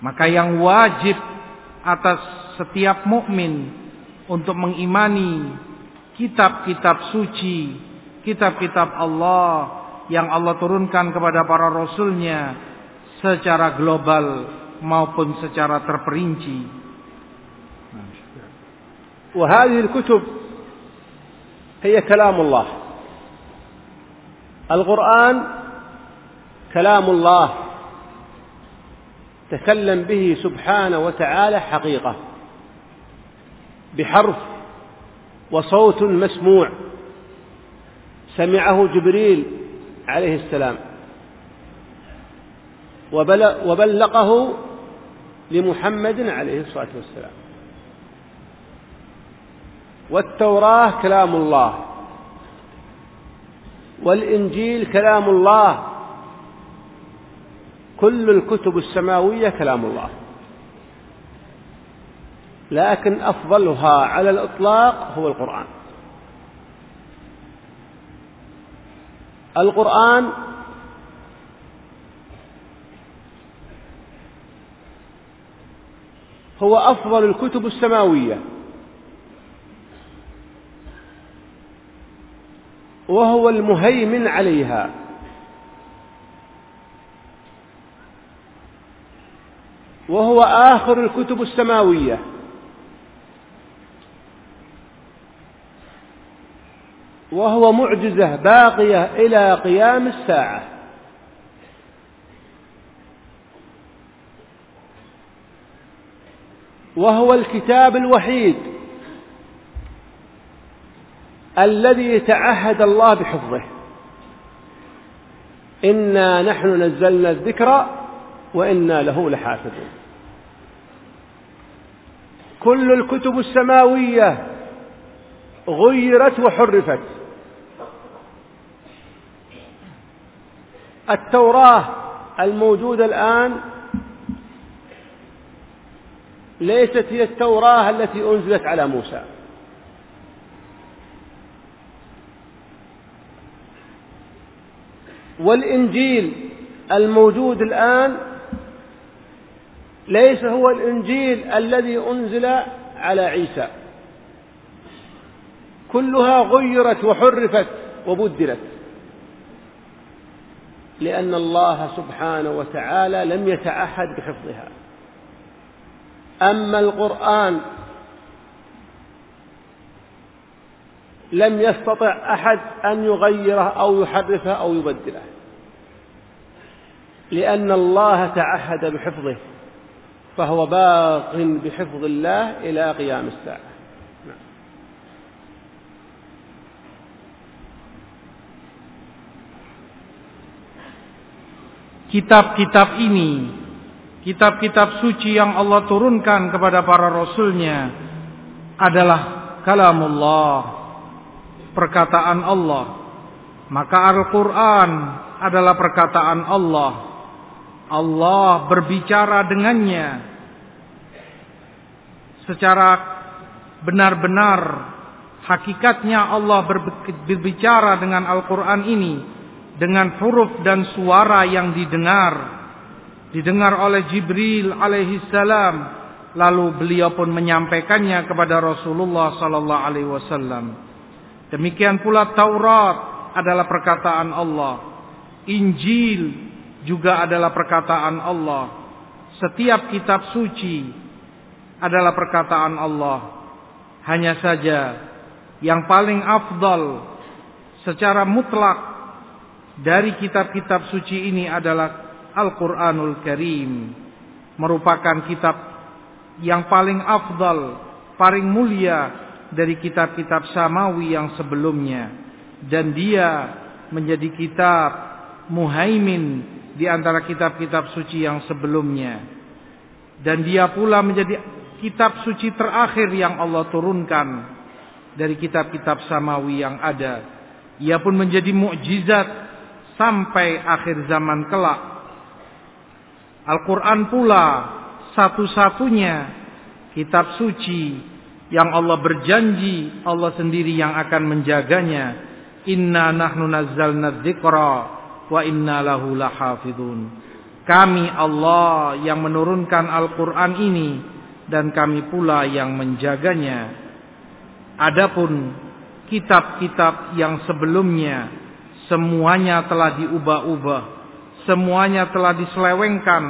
Maka yang wajib atas setiap mukmin untuk mengimani kitab-kitab suci, kitab-kitab Allah yang Allah turunkan kepada para rasulnya secara global maupun secara terperinci. وهذه الكتب هي كلام الله القرآن كلام الله تكلم به سبحانه وتعالى حقيقة بحرف وصوت مسموع سمعه جبريل عليه السلام وبلغه لمحمد عليه الصلاة والسلام. والتوراة كلام الله. والإنجيل كلام الله. كل الكتب السماوية كلام الله. لكن أفضلها على الإطلاق هو القرآن. القرآن هو أفضل الكتب السماوية. وهو المهيمن عليها. وهو آخر الكتب السماوية. وهو معجزة باقية إلى قيام الساعة. وهو الكتاب الوحيد الذي تعهد الله بحفظه. إنا نحن نزلنا الذكر وإنا له لحافظون. كل الكتب السماوية غيرت وحرفت. التوراة الموجودة الآن ليست هي التوراة التي أنزلت على موسى. والإنجيل الموجود الآن ليس هو الإنجيل الذي أنزل على عيسى. كلها غيرت وحرفت وبدلت. لأن الله سبحانه وتعالى لم يتعهد بحفظها. أما القرآن لم يستطع أحد أن يغيره أو يحرفه أو يبدله لأن الله تعهد بحفظه فهو باق بحفظ الله إلى قيام الساعة. Kitab-kitab ini, kitab-kitab suci yang Allah turunkan kepada para rasulnya adalah kalamullah, perkataan Allah. Maka Al-Quran adalah perkataan Allah. Allah berbicara dengannya secara benar-benar hakikatnya Allah berbicara dengan Al-Quran ini dengan huruf dan suara yang didengar didengar oleh Jibril alaihi salam lalu beliau pun menyampaikannya kepada Rasulullah sallallahu alaihi wasallam demikian pula Taurat adalah perkataan Allah Injil juga adalah perkataan Allah. Setiap kitab suci adalah perkataan Allah. Hanya saja yang paling afdal secara mutlak dari kitab-kitab suci ini adalah Al-Quranul Karim. Merupakan kitab yang paling afdal, paling mulia dari kitab-kitab samawi yang sebelumnya. Dan dia menjadi kitab muhaimin di antara kitab-kitab suci yang sebelumnya. Dan dia pula menjadi kitab suci terakhir yang Allah turunkan dari kitab-kitab samawi yang ada. Ia pun menjadi mukjizat sampai akhir zaman kelak. Al-Quran pula satu-satunya kitab suci yang Allah berjanji Allah sendiri yang akan menjaganya. Inna nahnu nazzalna dzikra wa inna lahu lahafidun. Kami Allah yang menurunkan Al-Quran ini dan kami pula yang menjaganya. Adapun kitab-kitab yang sebelumnya semuanya telah diubah-ubah, semuanya telah diselewengkan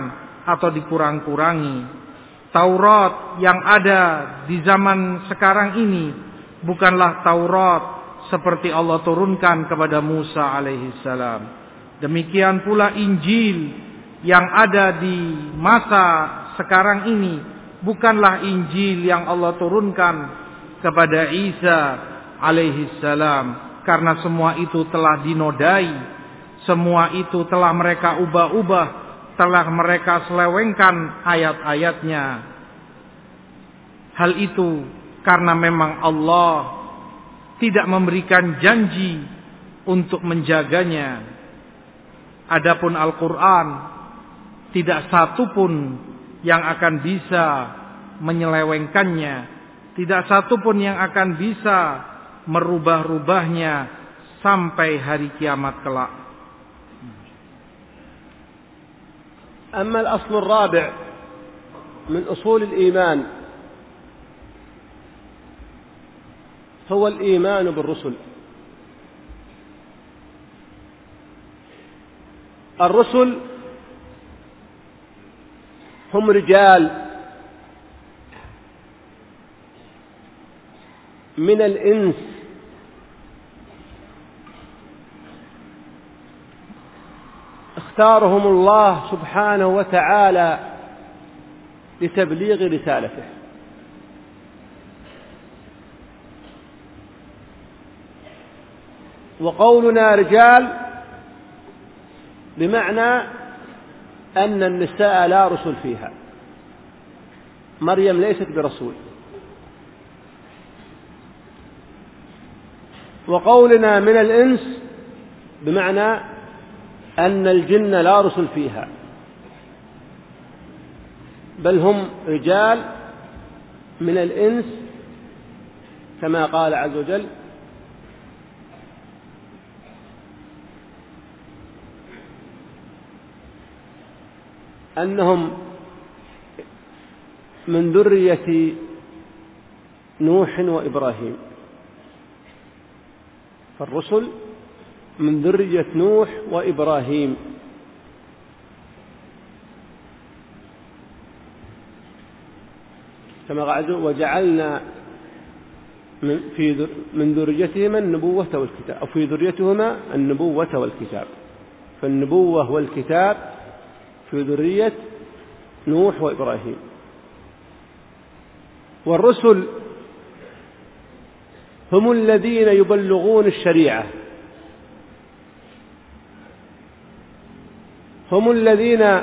atau dikurang-kurangi. Taurat yang ada di zaman sekarang ini bukanlah Taurat seperti Allah turunkan kepada Musa alaihi salam. Demikian pula Injil yang ada di masa sekarang ini bukanlah Injil yang Allah turunkan kepada Isa alaihi salam karena semua itu telah dinodai, semua itu telah mereka ubah-ubah, telah mereka selewengkan ayat-ayatnya. Hal itu karena memang Allah tidak memberikan janji untuk menjaganya Adapun Al-Quran tidak satu pun yang akan bisa menyelewengkannya, tidak satu pun yang akan bisa merubah-rubahnya sampai hari kiamat kelak. أما الأصل الرابع من أصول الإيمان هو الإيمان بالرسل. الرسل هم رجال من الإنس. اختارهم الله سبحانه وتعالى لتبليغ رسالته. وقولنا رجال بمعنى أن النساء لا رسل فيها. مريم ليست برسول. وقولنا من الإنس بمعنى أن الجن لا رسل فيها. بل هم رجال من الإنس كما قال عز وجل أنهم من ذرية نوح وإبراهيم. فالرسل من ذرية نوح وإبراهيم. كما قال وجعلنا من في من ذريتهما النبوة والكتاب أو في ذريتهما النبوة والكتاب. فالنبوة والكتاب في ذرية نوح وإبراهيم. والرسل هم الذين يبلغون الشريعة. هم الذين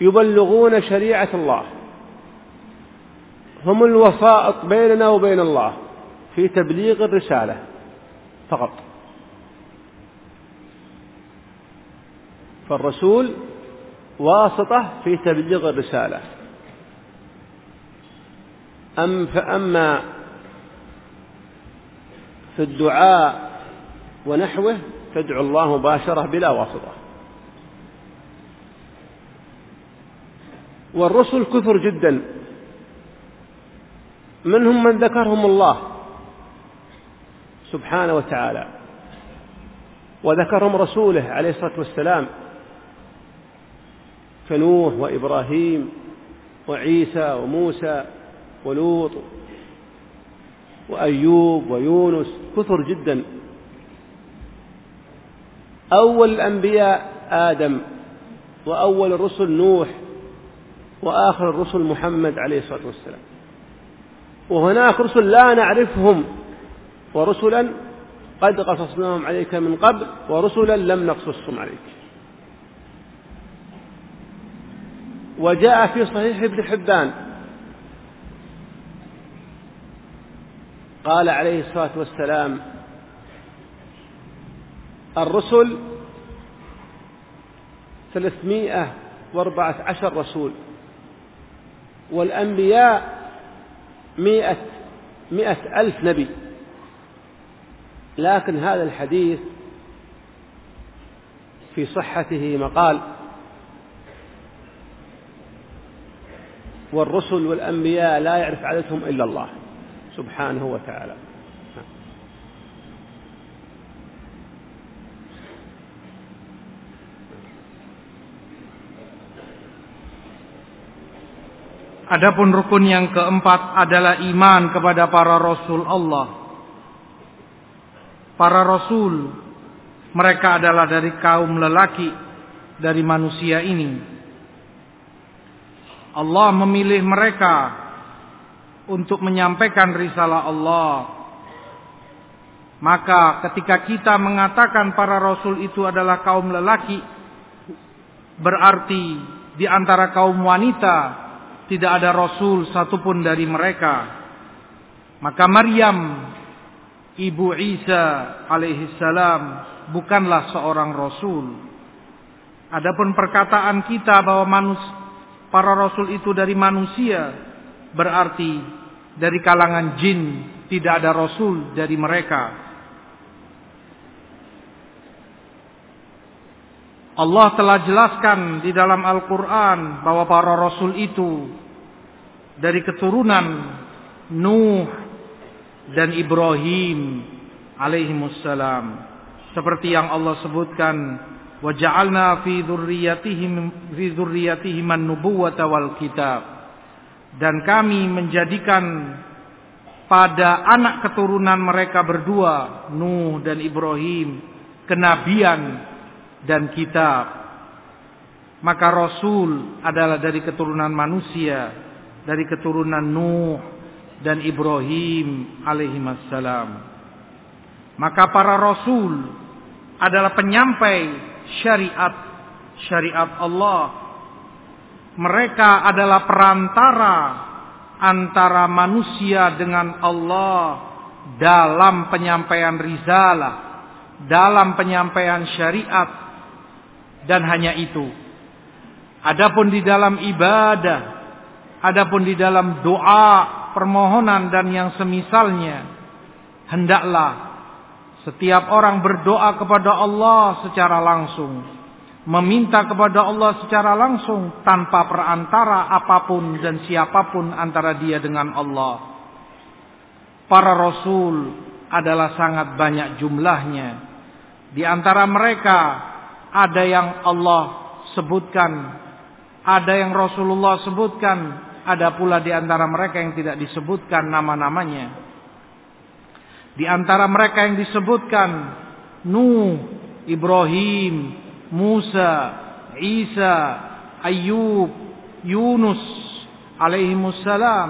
يبلغون شريعة الله. هم الوسائط بيننا وبين الله في تبليغ الرسالة فقط. فالرسول واسطة في تبليغ الرسالة. أم فأما في الدعاء ونحوه تدعو الله مباشرة بلا واسطة. والرسل كثر جدا. منهم من ذكرهم الله سبحانه وتعالى وذكرهم رسوله عليه الصلاة والسلام كنوح وإبراهيم وعيسى وموسى ولوط وأيوب ويونس كثر جدا. أول الأنبياء آدم وأول الرسل نوح وآخر الرسل محمد عليه الصلاة والسلام. وهناك رسل لا نعرفهم. ورسلا قد قصصناهم عليك من قبل ورسلا لم نقصصهم عليك. وجاء في صحيح ابن حبان. قال عليه الصلاة والسلام الرسل ثلاثمائة وأربعة عشر رسول. والأنبياء مئة مئة ألف نبي. لكن هذا الحديث في صحته مقال. والرسل والأنبياء لا يعرف عددهم إلا الله سبحانه وتعالى. Adapun rukun yang keempat adalah iman kepada para rasul Allah. Para rasul mereka adalah dari kaum lelaki dari manusia ini. Allah memilih mereka untuk menyampaikan risalah Allah. Maka ketika kita mengatakan para rasul itu adalah kaum lelaki, berarti di antara kaum wanita tidak ada rasul satupun dari mereka. Maka Maryam ibu Isa alaihi salam bukanlah seorang rasul. Adapun perkataan kita bahwa manus, para rasul itu dari manusia berarti dari kalangan jin tidak ada rasul dari mereka. Allah telah jelaskan di dalam Al-Quran bahwa para rasul itu dari keturunan Nuh dan Ibrahim alaihimussalam. Seperti yang Allah sebutkan wa fi dzurriyyatihim fi kitab. Dan kami menjadikan pada anak keturunan mereka berdua Nuh dan Ibrahim kenabian dan kitab. Maka Rasul adalah dari keturunan manusia, dari keturunan Nuh dan Ibrahim alaihi Maka para Rasul adalah penyampai syariat syariat Allah. Mereka adalah perantara antara manusia dengan Allah dalam penyampaian risalah, dalam penyampaian syariat dan hanya itu. Adapun di dalam ibadah, adapun di dalam doa, permohonan dan yang semisalnya, hendaklah setiap orang berdoa kepada Allah secara langsung, meminta kepada Allah secara langsung tanpa perantara apa pun dan siapa pun antara dia dengan Allah. Para rasul adalah sangat banyak jumlahnya. Di antara mereka ada yang Allah sebutkan, ada yang Rasulullah sebutkan, ada pula di antara mereka yang tidak disebutkan nama-namanya. Di antara mereka yang disebutkan Nuh, Ibrahim, Musa, Isa, Ayub, Yunus alaihimussalam.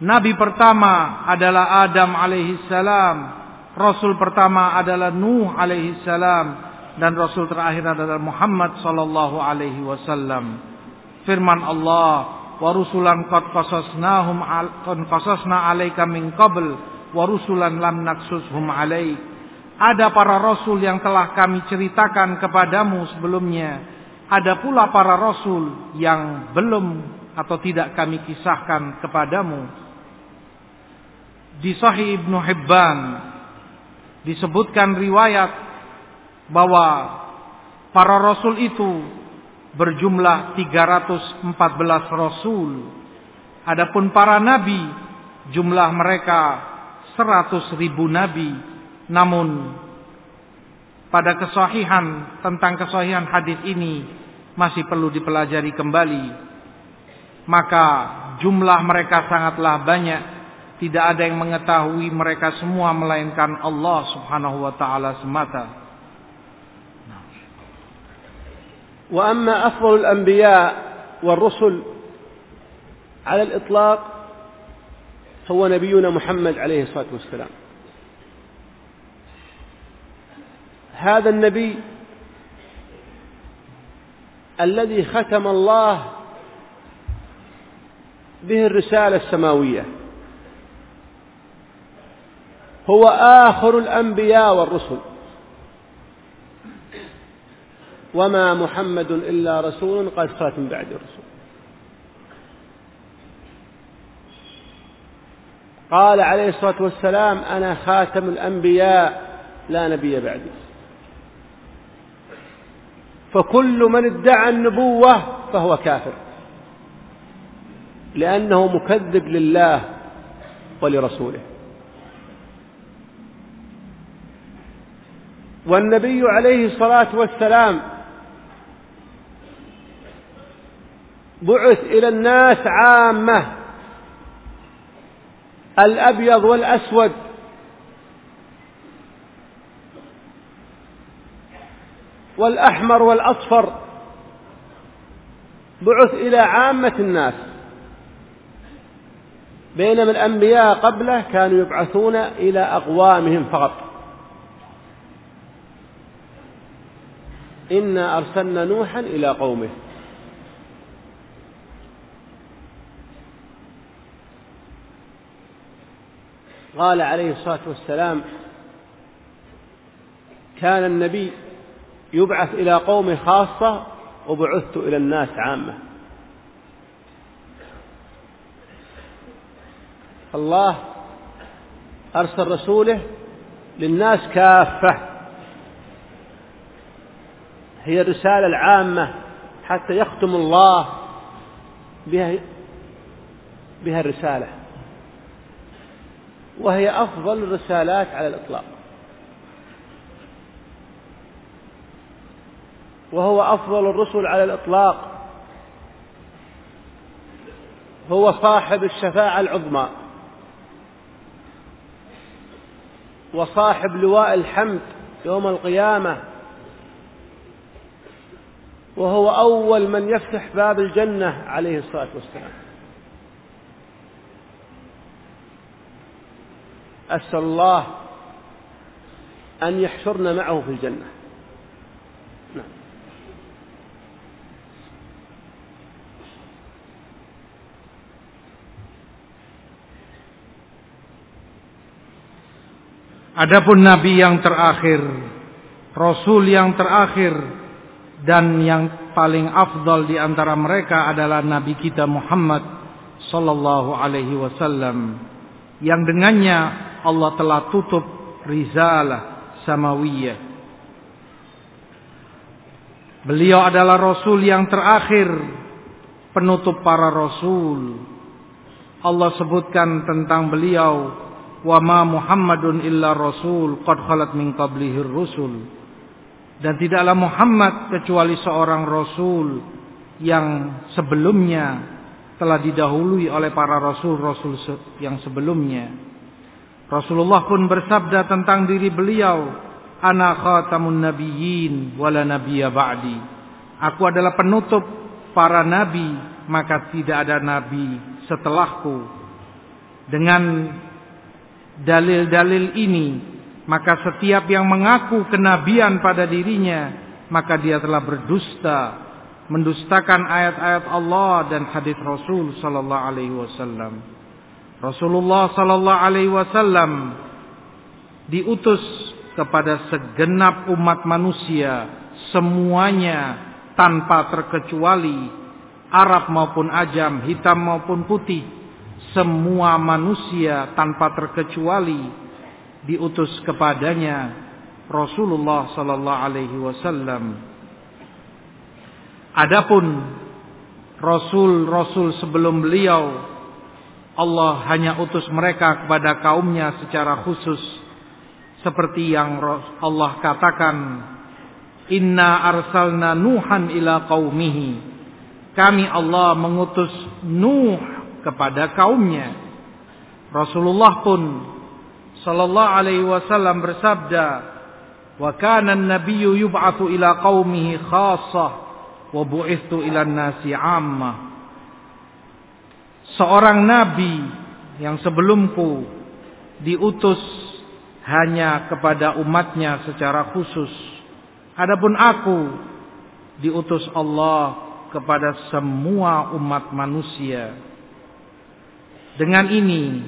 Nabi pertama adalah Adam alaihissalam. Rasul pertama adalah Nuh alaihissalam dan Rasul terakhir adalah Muhammad sallallahu alaihi wasallam. Firman Allah, "Wa rusulan qad qasasnahum qasasna 'alaika min qabl wa rusulan lam naksushum 'alaik." Ada para rasul yang telah kami ceritakan kepadamu sebelumnya. Ada pula para rasul yang belum atau tidak kami kisahkan kepadamu. Di Sahih Ibnu Hibban disebutkan riwayat bahwa para rasul itu berjumlah 314 rasul. Adapun para nabi jumlah mereka 100 ribu nabi. Namun pada kesahihan tentang kesahihan hadis ini masih perlu dipelajari kembali. Maka jumlah mereka sangatlah banyak. Tidak ada yang mengetahui mereka semua melainkan Allah Subhanahu wa taala semata. وأما أفضل الأنبياء والرسل على الإطلاق هو نبينا محمد عليه الصلاة والسلام. هذا النبي الذي ختم الله به الرسالة السماوية. هو آخر الأنبياء والرسل. وما محمد إلا رسول قد خلت من بعد الرسول قال عليه الصلاة والسلام أنا خاتم الأنبياء لا نبي بعدي. فكل من ادعى النبوة فهو كافر. لأنه مكذب لله ولرسوله. والنبي عليه الصلاة والسلام بعث إلى الناس عامة. الأبيض والأسود. والأحمر والأصفر. بعث إلى عامة الناس. بينما الأنبياء قبله كانوا يبعثون إلى أقوامهم فقط. إنا أرسلنا نوحا إلى قومه. قال عليه الصلاة والسلام كان النبي يبعث إلى قوم خاصة وبعثت إلى الناس عامة. الله أرسل رسوله للناس كافة. هي الرسالة العامة حتى يختم الله بها بها الرسالة. وهي أفضل الرسالات على الإطلاق. وهو أفضل الرسل على الإطلاق. هو صاحب الشفاعة العظمى. وصاحب لواء الحمد يوم القيامة. وهو أول من يفتح باب الجنة عليه الصلاة والسلام. أسأل الله أن يحشرنا معه في الجنة نعم Adapun nabi yang terakhir, rasul yang terakhir dan yang paling afdal di antara mereka adalah nabi kita Muhammad sallallahu alaihi wasallam yang dengannya Allah telah tutup risalah samawiyah. Beliau adalah rasul yang terakhir, penutup para rasul. Allah sebutkan tentang beliau wa ma Muhammadun illa rasul qad khalat min qablihir rusul dan tidaklah Muhammad kecuali seorang rasul yang sebelumnya telah didahului oleh para rasul-rasul yang sebelumnya Rasulullah pun bersabda tentang diri beliau ana khatamun nabiyyin wala nabiyya ba'di aku adalah penutup para nabi maka tidak ada nabi setelahku dengan dalil-dalil ini, maka setiap yang mengaku kenabian pada dirinya, maka dia telah berdusta, mendustakan ayat-ayat Allah dan hadis Rasul sallallahu alaihi wasallam. Rasulullah sallallahu alaihi wasallam diutus kepada segenap umat manusia semuanya tanpa terkecuali Arab maupun ajam, hitam maupun putih semua manusia tanpa terkecuali diutus kepadanya Rasulullah sallallahu alaihi wasallam. Adapun rasul-rasul sebelum beliau Allah hanya utus mereka kepada kaumnya secara khusus seperti yang Allah katakan Inna arsalna Nuhan ila qaumihi Kami Allah mengutus Nuh kepada kaumnya. Rasulullah pun sallallahu alaihi wasallam bersabda, "Wa kana an-nabiyyu yub'atsu ila qaumihi khassah wa bu'ithu ila an-nasi 'ammah." Seorang nabi yang sebelumku diutus hanya kepada umatnya secara khusus. Adapun aku diutus Allah kepada semua umat manusia. Dengan ini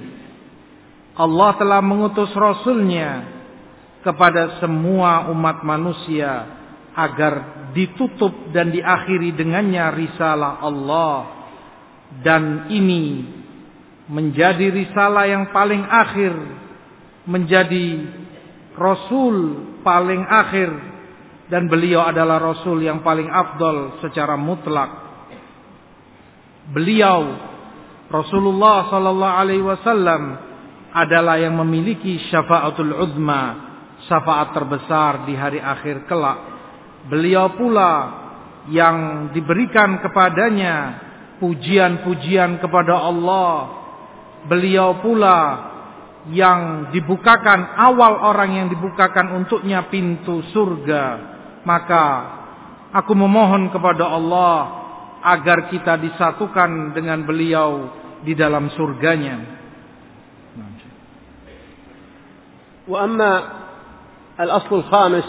Allah telah mengutus Rasulnya kepada semua umat manusia agar ditutup dan diakhiri dengannya risalah Allah dan ini menjadi risalah yang paling akhir menjadi Rasul paling akhir dan beliau adalah Rasul yang paling afdol secara mutlak. Beliau Rasulullah sallallahu alaihi wasallam adalah yang memiliki syafaatul uzma, syafaat terbesar di hari akhir kelak. Beliau pula yang diberikan kepadanya pujian-pujian kepada Allah. Beliau pula yang dibukakan awal orang yang dibukakan untuknya pintu surga. Maka aku memohon kepada Allah agar kita disatukan dengan beliau di dalam surganya. وأما الأصل الخامس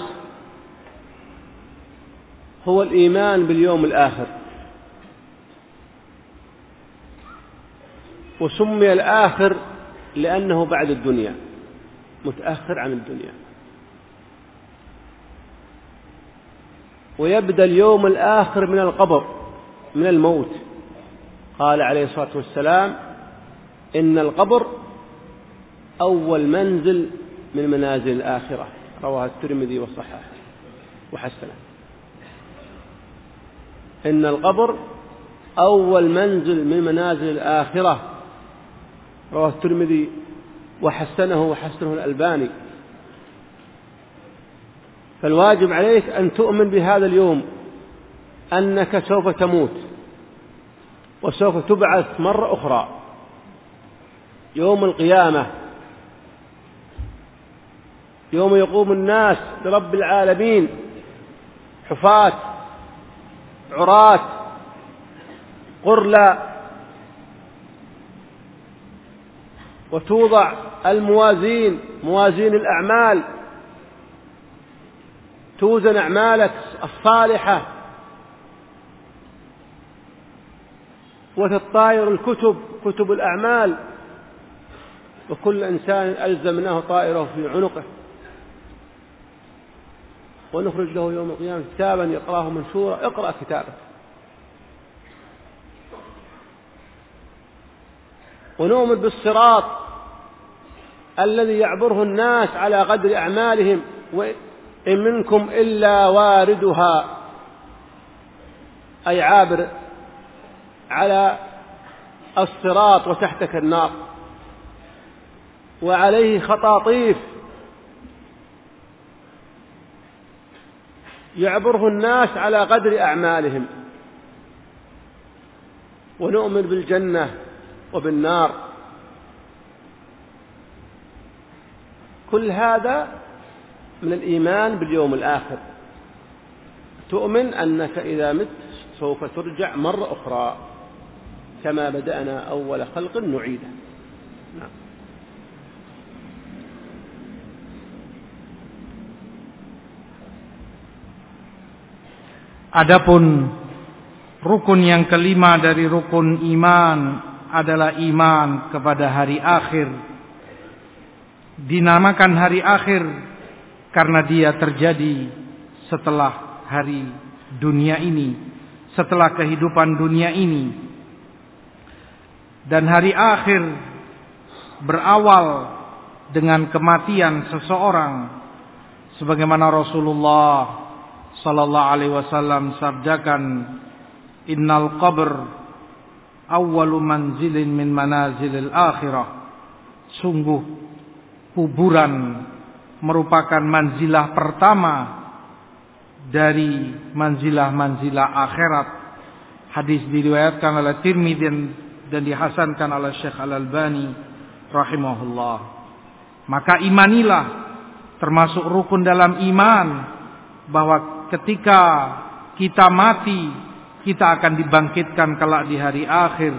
هو الإيمان باليوم الآخر وسمي الآخر لأنه بعد الدنيا متأخر عن الدنيا. ويبدأ اليوم الآخر من القبر من الموت. قال عليه الصلاة والسلام إن القبر أول منزل من منازل الآخرة. رواه الترمذي وصححه. وحسنه. إن القبر أول منزل من منازل الآخرة. رواه الترمذي وحسنه وحسنه الألباني. فالواجب عليك أن تؤمن بهذا اليوم أنك سوف تموت وسوف تبعث مرة أخرى. يوم القيامة. يوم يقوم الناس لرب العالمين. حفاة عراة قرلا وتوضع الموازين موازين الأعمال. توزن أعمالك الصالحة. وتطاير الكتب كتب الأعمال. وكل إنسان ألزمناه طائره في عنقه. ونخرج له يوم القيامة كتابا يقرأه منشورا. اقرأ كتابك. ونؤمن بالصراط. الذي يعبره الناس على قدر أعمالهم وإن منكم إلا واردها. أي عابر على الصراط وتحتك النار. وعليه خطاطيف يعبره الناس على قدر أعمالهم. ونؤمن بالجنة وبالنار. كل هذا من الإيمان باليوم الآخر تؤمن أنك إذا مت سوف ترجع مرة أخرى كما بدأنا أول خلق نعيده Adapun rukun yang kelima dari rukun iman adalah iman kepada hari akhir. Dinamakan hari akhir karena dia terjadi setelah hari dunia ini, setelah kehidupan dunia ini. Dan hari akhir berawal dengan kematian seseorang sebagaimana Rasulullah sallallahu alaihi wasallam sabdakan innal qabr awwalu manzilin min manazilil akhirah sungguh kuburan merupakan manzilah pertama dari manzilah-manzilah akhirat hadis diriwayatkan oleh Tirmidzi dan dihasankan oleh Syekh Al-Albani rahimahullah maka imanilah termasuk rukun dalam iman bahwa ketika kita mati, kita akan dibangkitkan kelak di hari akhir.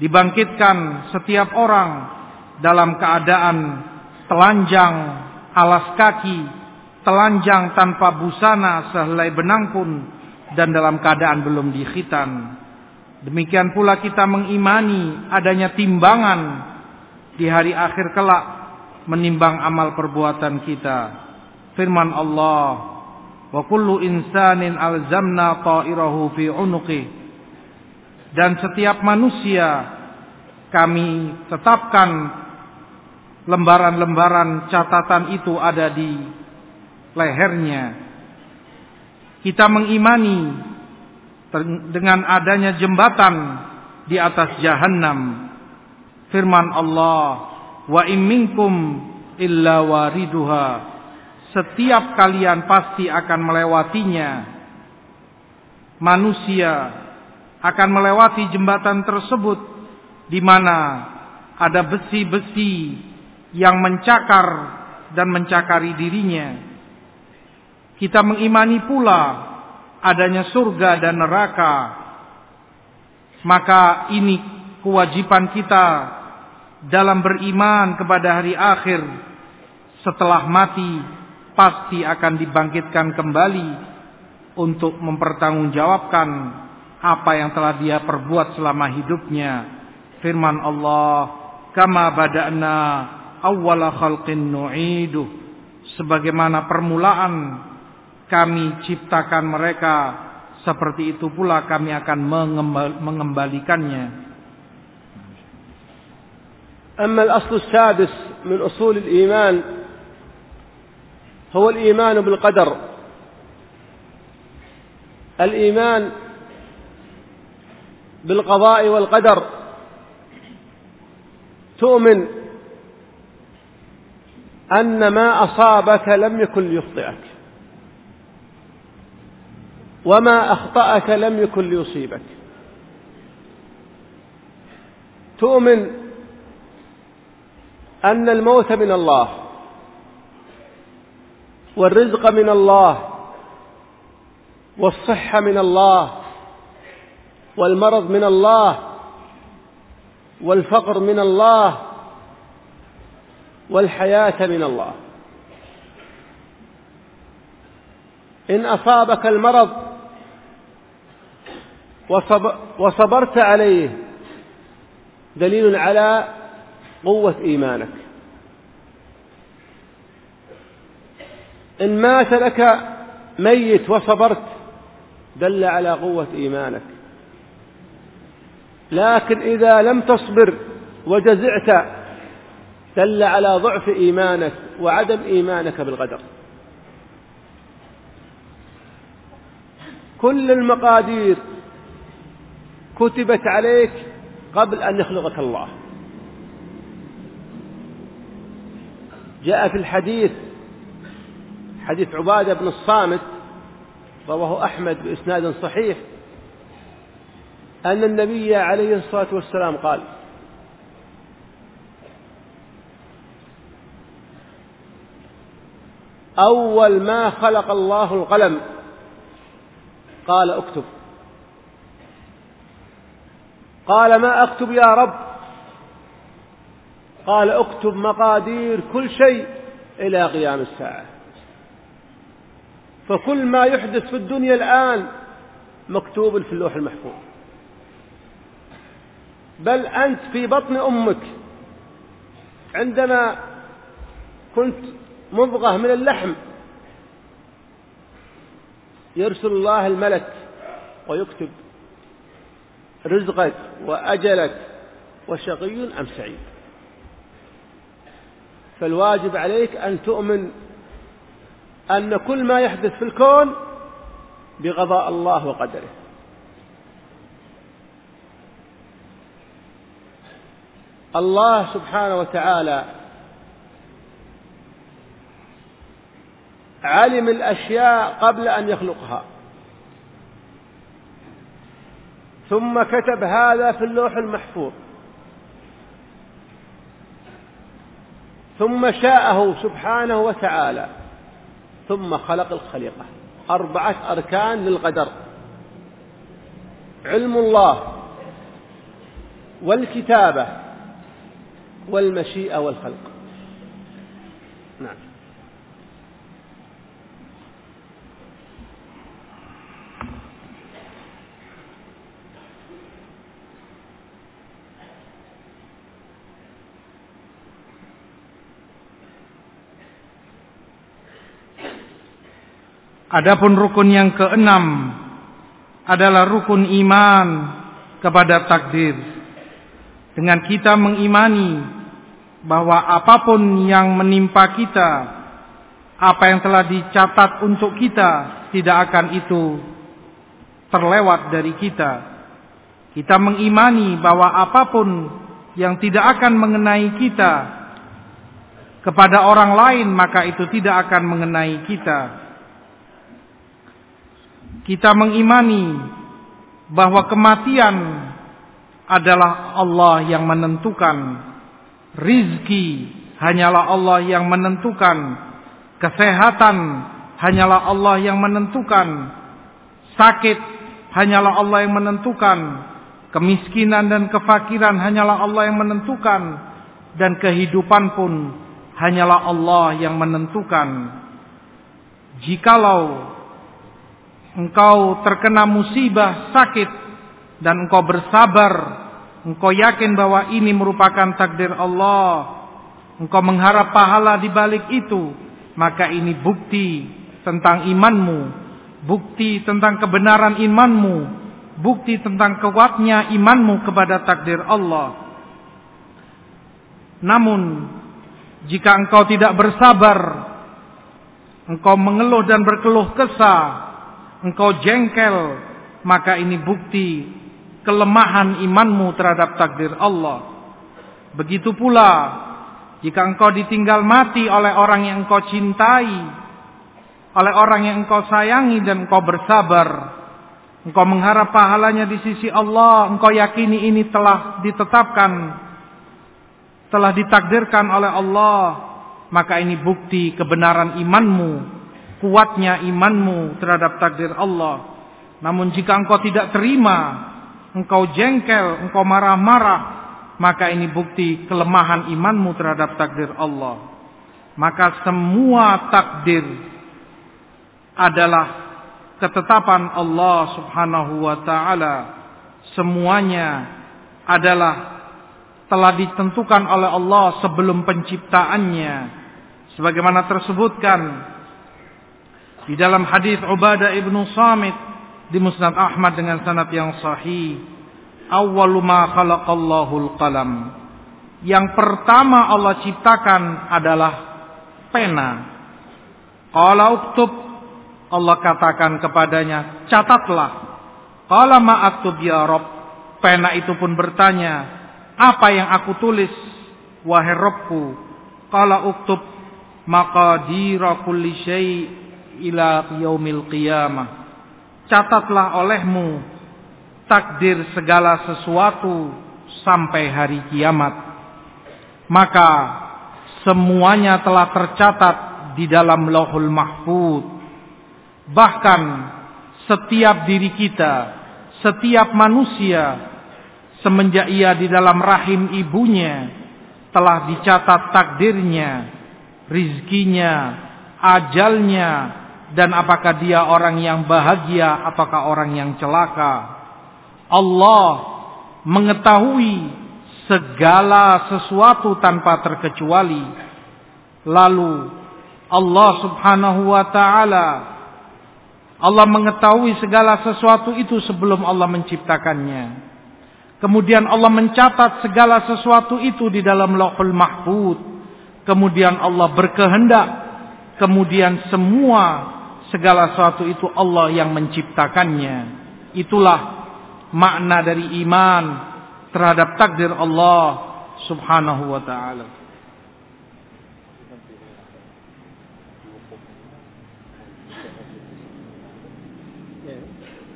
Dibangkitkan setiap orang dalam keadaan telanjang alas kaki, telanjang tanpa busana sehelai benang pun dan dalam keadaan belum dikhitan. Demikian pula kita mengimani adanya timbangan di hari akhir kelak menimbang amal perbuatan kita. Firman Allah wa kullu insanin alzamna ta'irahu fi unuqi dan setiap manusia kami tetapkan lembaran-lembaran catatan itu ada di lehernya. Kita mengimani dengan adanya jembatan di atas jahanam firman Allah wa imminkum illa wariduha. Setiap kalian pasti akan melewatinya. Manusia akan melewati jembatan tersebut di mana ada besi-besi yang mencakar dan mencakari dirinya. Kita mengimani pula adanya surga dan neraka. Maka ini kewajiban kita dalam beriman kepada hari akhir setelah mati pasti akan dibangkitkan kembali untuk mempertanggungjawabkan apa yang telah dia perbuat selama hidupnya. Firman Allah, "Kama bada'na awwala khalqin nu'idu." Sebagaimana permulaan kami ciptakan mereka seperti itu pula kami akan mengembalikannya أما الأصل السادس من أصول الإيمان هو الإيمان بالقدر الإيمان بالقضاء والقدر تؤمن أن ما أصابك لم يكن ليخطئك. وما أخطأك لم يكن ليصيبك. تؤمن أن الموت من الله والرزق من الله والصحة من الله والمرض من الله والفقر من الله والحياة من الله. إن أصابك المرض وصبرت عليه دليل على قوة إيمانك. إن مات لك ميت وصبرت دل على قوة إيمانك. لكن إذا لم تصبر وجزعت دل على ضعف إيمانك وعدم إيمانك بالقدر. كل المقادير كتبت عليك قبل أن يخلقك الله. جاء في الحديث حديث عبادة بن الصامت رواه أحمد بإسناد صحيح أن النبي عليه الصلاة والسلام قال أول ما خلق الله القلم. قال اكتب. قال ما أكتب يا رب؟ قال اكتب مقادير كل شيء إلى قيام الساعة. فكل ما يحدث في الدنيا الآن مكتوب في اللوح المحفوظ. بل أنت في بطن أمك. عندما كنت مضغة من اللحم. يرسل الله الملك ويكتب رزقك وأجلك وشقي أم سعيد. فالواجب عليك أن تؤمن أن كل ما يحدث في الكون بقضاء الله وقدره. الله سبحانه وتعالى علم الأشياء قبل أن يخلقها. ثم كتب هذا في اللوح المحفوظ. ثم شاءه سبحانه وتعالى. ثم خلق الخليقة. أربعة أركان للقدر. علم الله والكتابة والمشيئة والخلق. نعم. Adapun rukun yang keenam adalah rukun iman kepada takdir. Dengan kita mengimani bahwa apa pun yang menimpa kita, apa yang telah dicatat untuk kita, tidak akan itu terlewat dari kita. Kita mengimani bahwa apa pun yang tidak akan mengenai kita kepada orang lain, maka itu tidak akan mengenai kita kita mengimani bahwa kematian adalah Allah yang menentukan. Rizki hanyalah Allah yang menentukan. Kesehatan hanyalah Allah yang menentukan. Sakit hanyalah Allah yang menentukan. Kemiskinan dan kefakiran hanyalah Allah yang menentukan. Dan kehidupan pun hanyalah Allah yang menentukan. Jikalau engkau terkena musibah sakit dan engkau bersabar, engkau yakin bahwa ini merupakan takdir Allah, engkau mengharap pahala di balik itu, maka ini bukti tentang imanmu, bukti tentang kebenaran imanmu, bukti tentang kuatnya imanmu kepada takdir Allah. Namun, jika engkau tidak bersabar, engkau mengeluh dan berkeluh kesah, engkau jengkel, maka ini bukti kelemahan imanmu terhadap takdir Allah. Begitu pula, jika engkau ditinggal mati oleh orang yang engkau cintai, oleh orang yang engkau sayangi dan engkau bersabar. Engkau mengharap pahalanya di sisi Allah. Engkau yakini ini telah ditetapkan. Telah ditakdirkan oleh Allah. Maka ini bukti kebenaran imanmu. Kuatnya imanmu terhadap takdir Allah. Namun jika engkau tidak terima. Engkau jengkel, engkau marah-marah. Maka ini bukti kelemahan imanmu terhadap takdir Allah. Maka semua takdir adalah ketetapan Allah Subhanahu wa taala. Semuanya adalah telah ditentukan oleh Allah sebelum penciptaannya. Sebagaimana tersebutkan di dalam hadis Ubadah ibnu Samit di Musnad Ahmad dengan sanad yang sahih. Awwalu ma khalaqallahu qalam Yang pertama Allah ciptakan adalah pena. Qala uktub Allah katakan kepadanya, catatlah. Qala ma'aktub ya Rob. Pena itu pun bertanya, apa yang aku tulis, wahai Robku? Qala uktub maqadira kulli syai' ila yaumil qiyamah. Catatlah olehmu takdir segala sesuatu sampai hari kiamat. Maka semuanya telah tercatat di dalam Lauhul Mahfuz Bahkan setiap diri kita, setiap manusia semenjak ia di dalam rahim ibunya telah dicatat takdirnya, rizkinya, ajalnya, dan apakah dia orang yang bahagia ataukah orang yang celaka. Allah mengetahui segala sesuatu tanpa terkecuali. Lalu Allah Subhanahu wa taala Allah mengetahui segala sesuatu itu sebelum Allah menciptakannya. Kemudian Allah mencatat segala sesuatu itu di dalam Lauhul Mahfud. Kemudian Allah berkehendak. Kemudian semua segala sesuatu itu Allah yang menciptakannya. Itulah makna dari iman terhadap takdir Allah Subhanahu wa taala.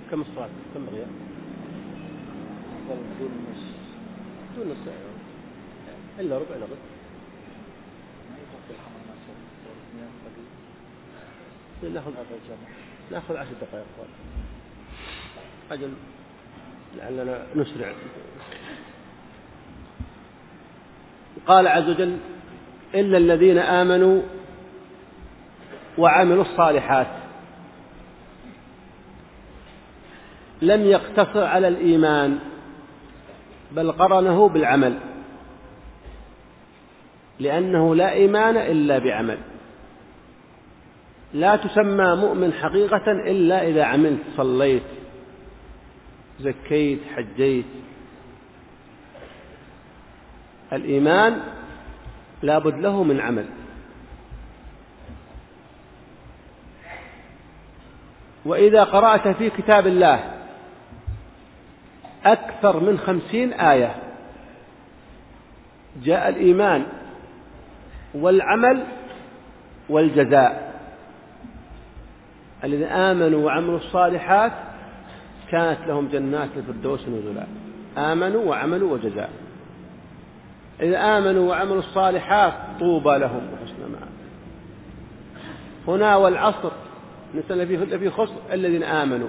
كم الصلاة كم بغي دون نص دون نص إلا ربع لغد ناخذ ناخذ عشر دقائق. أجل لعلنا نسرع. قال عز وجل إلا الذين آمنوا وعملوا الصالحات لم يقتصر على الإيمان بل قرنه بالعمل لأنه لا إيمان إلا بعمل. لا تسمى مؤمن حقيقة إلا إذا عملت صليت زكيت حجيت. الإيمان لابد له من عمل. وإذا قرأت في كتاب الله أكثر من خمسين آية جاء الإيمان والعمل والجزاء. الذين آمنوا وعملوا الصالحات كانت لهم جنات الفردوس نزلا. آمنوا وعملوا وجزاء. إذا آمنوا وعملوا الصالحات طوبى لهم وحسن مآب. هنا والعصر نسأل في في خصر الذين آمنوا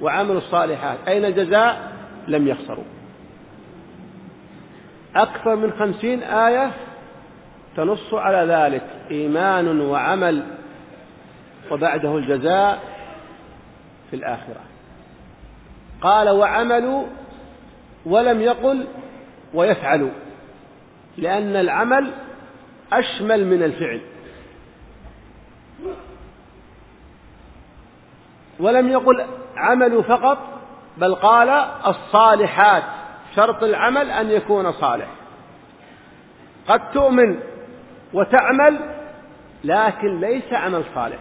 وعملوا الصالحات. أين الجزاء؟ لم يخسروا. أكثر من خمسين آية تنص على ذلك. إيمان وعمل وبعده الجزاء في الآخرة. قال وعملوا ولم يقل ويفعلوا لأن العمل أشمل من الفعل. ولم يقل عملوا فقط بل قال الصالحات شرط العمل أن يكون صالح. قد تؤمن وتعمل لكن ليس عمل صالح.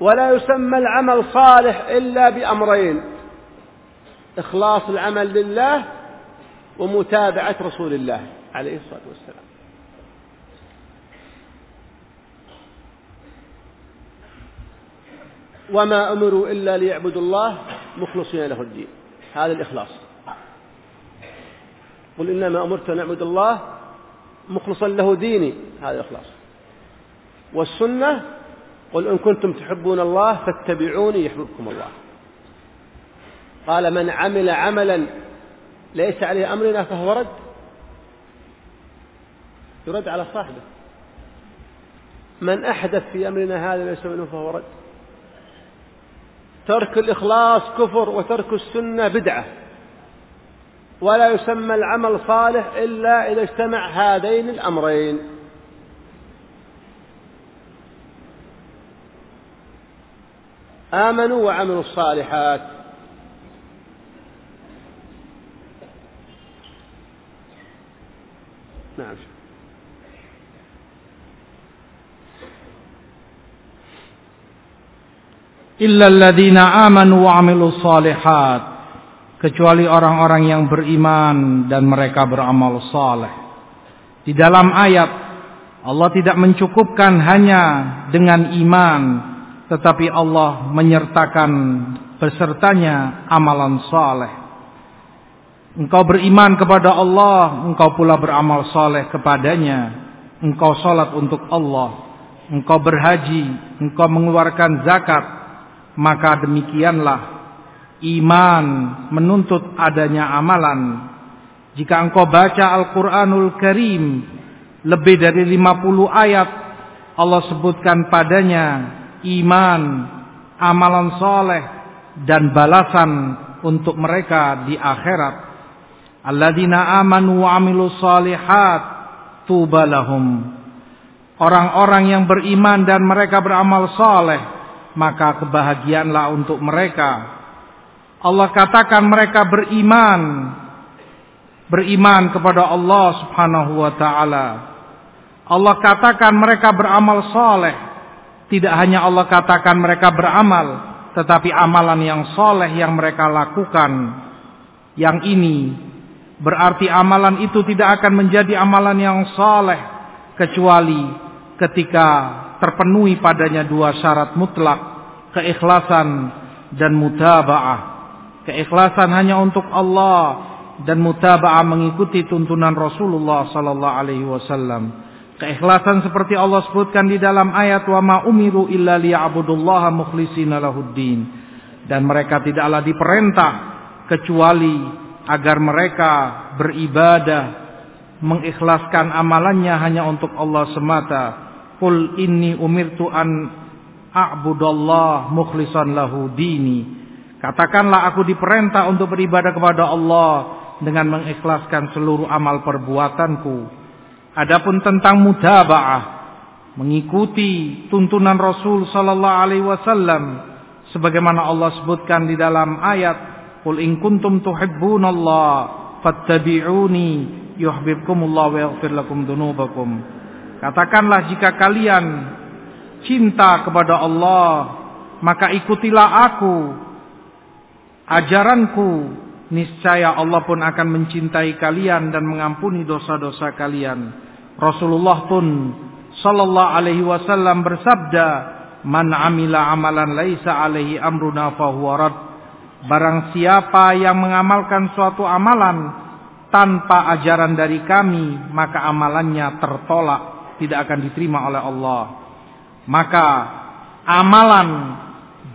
ولا يسمى العمل صالح إلا بأمرين إخلاص العمل لله ومتابعة رسول الله عليه الصلاة والسلام. وما أمروا إلا ليعبدوا الله مخلصين له الدين. هذا الإخلاص. قل إنما أمرت أن أعبد الله مخلصا له ديني. هذا الإخلاص. والسنة قل إن كنتم تحبون الله فاتبعوني يحببكم الله. قال من عمل عملا ليس عليه أمرنا فهو رد. يرد على صاحبه. من أحدث في أمرنا هذا ليس منه فهو رد. ترك الإخلاص كفر وترك السنة بدعة. ولا يسمى العمل صالح إلا إذا اجتمع هذين الأمرين. آمنوا وعملوا الصالحات نعم illalladzina amanu wa amilus salihat kecuali orang-orang yang beriman dan mereka beramal saleh. Di dalam ayat Allah tidak mencukupkan hanya dengan iman tetapi Allah menyertakan besertanya amalan saleh. Engkau beriman kepada Allah, engkau pula beramal saleh kepadanya. Engkau salat untuk Allah, engkau berhaji, engkau mengeluarkan zakat, maka demikianlah iman menuntut adanya amalan. Jika engkau baca Al-Quranul Karim lebih dari 50 ayat Allah sebutkan padanya iman, amalan soleh dan balasan untuk mereka di akhirat. Alladzina amanu wa amilu salihat tubalahum. Orang-orang yang beriman dan mereka beramal soleh maka kebahagiaanlah untuk mereka. Allah katakan mereka beriman, beriman kepada Allah Subhanahu wa taala. Allah katakan mereka beramal soleh. Tidak hanya Allah katakan mereka beramal, tetapi amalan yang soleh yang mereka lakukan. Yang ini berarti amalan itu tidak akan menjadi amalan yang soleh kecuali ketika terpenuhi padanya dua syarat mutlak, keikhlasan dan mutaba'ah. Keikhlasan hanya untuk Allah dan mutaba'ah mengikuti tuntunan Rasulullah sallallahu alaihi wasallam. Keikhlasan seperti Allah sebutkan di dalam ayat wa ma umiru illa liya'budullaha mukhlishina lahuddin. Dan mereka tidaklah diperintah kecuali agar mereka beribadah mengikhlaskan amalannya hanya untuk Allah semata Qul inni umirtu an a'budallah mukhlishan lahu. Katakanlah aku diperintah untuk beribadah kepada Allah dengan mengikhlaskan seluruh amal perbuatanku. Adapun tentang mutaba'ah, mengikuti tuntunan Rasul sallallahu alaihi wasallam sebagaimana Allah sebutkan di dalam ayat, "Qul in kuntum tuhibbunallah fattabi'uni yuhibbukumullah wa yaghfir lakum dzunubakum." Katakanlah jika kalian cinta kepada Allah, maka ikutilah aku, ajaranku, niscaya Allah pun akan mencintai kalian dan mengampuni dosa-dosa kalian. Rasulullah pun sallallahu alaihi wasallam bersabda, "Man amila amalan laisa alaihi amruna fahuwa rad." Barang siapa yang mengamalkan suatu amalan tanpa ajaran dari kami, maka amalannya tertolak tidak akan diterima oleh Allah. Maka amalan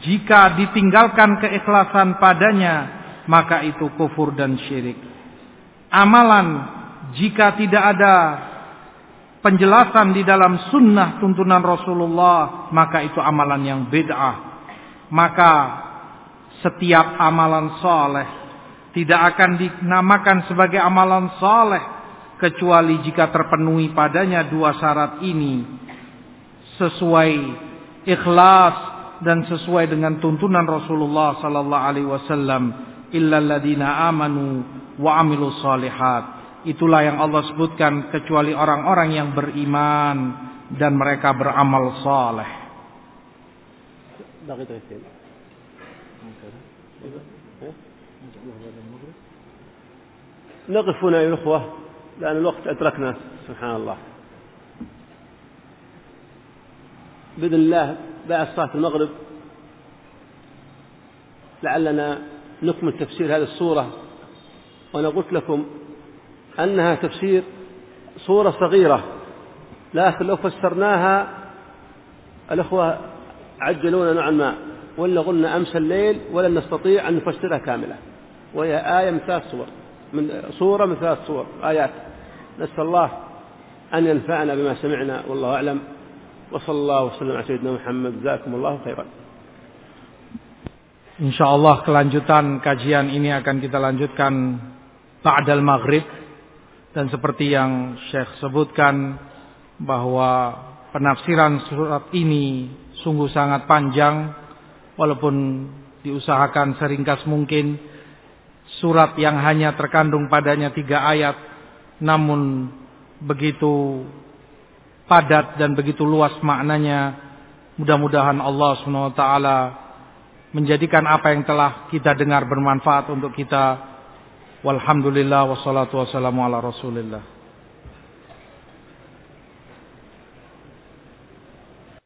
jika ditinggalkan keikhlasan padanya, maka itu kufur dan syirik. Amalan jika tidak ada penjelasan di dalam sunnah tuntunan Rasulullah, maka itu amalan yang bid'ah. Maka setiap amalan soleh tidak akan dinamakan sebagai amalan soleh kecuali jika terpenuhi padanya dua syarat ini sesuai ikhlas dan sesuai dengan tuntunan Rasulullah sallallahu alaihi wasallam illal ladina amanu wa amilus solihat. Itulah yang Allah sebutkan kecuali orang-orang yang beriman dan mereka beramal saleh. نقف هنا يا الأخوة لأن الوقت أدركنا سبحان الله بإذن الله بعد صلاة المغرب لعلنا نكمل تفسير هذه الصورة وأنا قلت لكم أنها تفسير صورة صغيرة لكن لو فسرناها الأخوة عجلونا نوعا ما ولا قلنا أمس الليل ولن نستطيع أن نفسرها كاملة. وهي آية من ثلاث صور من صورة من ثلاث صور آيات. نسأل الله أن ينفعنا بما سمعنا والله أعلم. وصلى الله وسلم على سيدنا محمد. جزاكم الله خيرا. Insya Allah kelanjutan kajian ini akan kita lanjutkan Ba'dal Maghrib. Dan seperti yang Syekh sebutkan bahwa penafsiran surat ini sungguh sangat panjang walaupun diusahakan seringkas mungkin. Surat yang hanya terkandung padanya tiga ayat namun begitu padat dan begitu luas maknanya mudah-mudahan Allah SWT menjadikan apa yang telah kita dengar bermanfaat untuk kita. Walhamdulillah wassalatu wassalamu ala rasulillah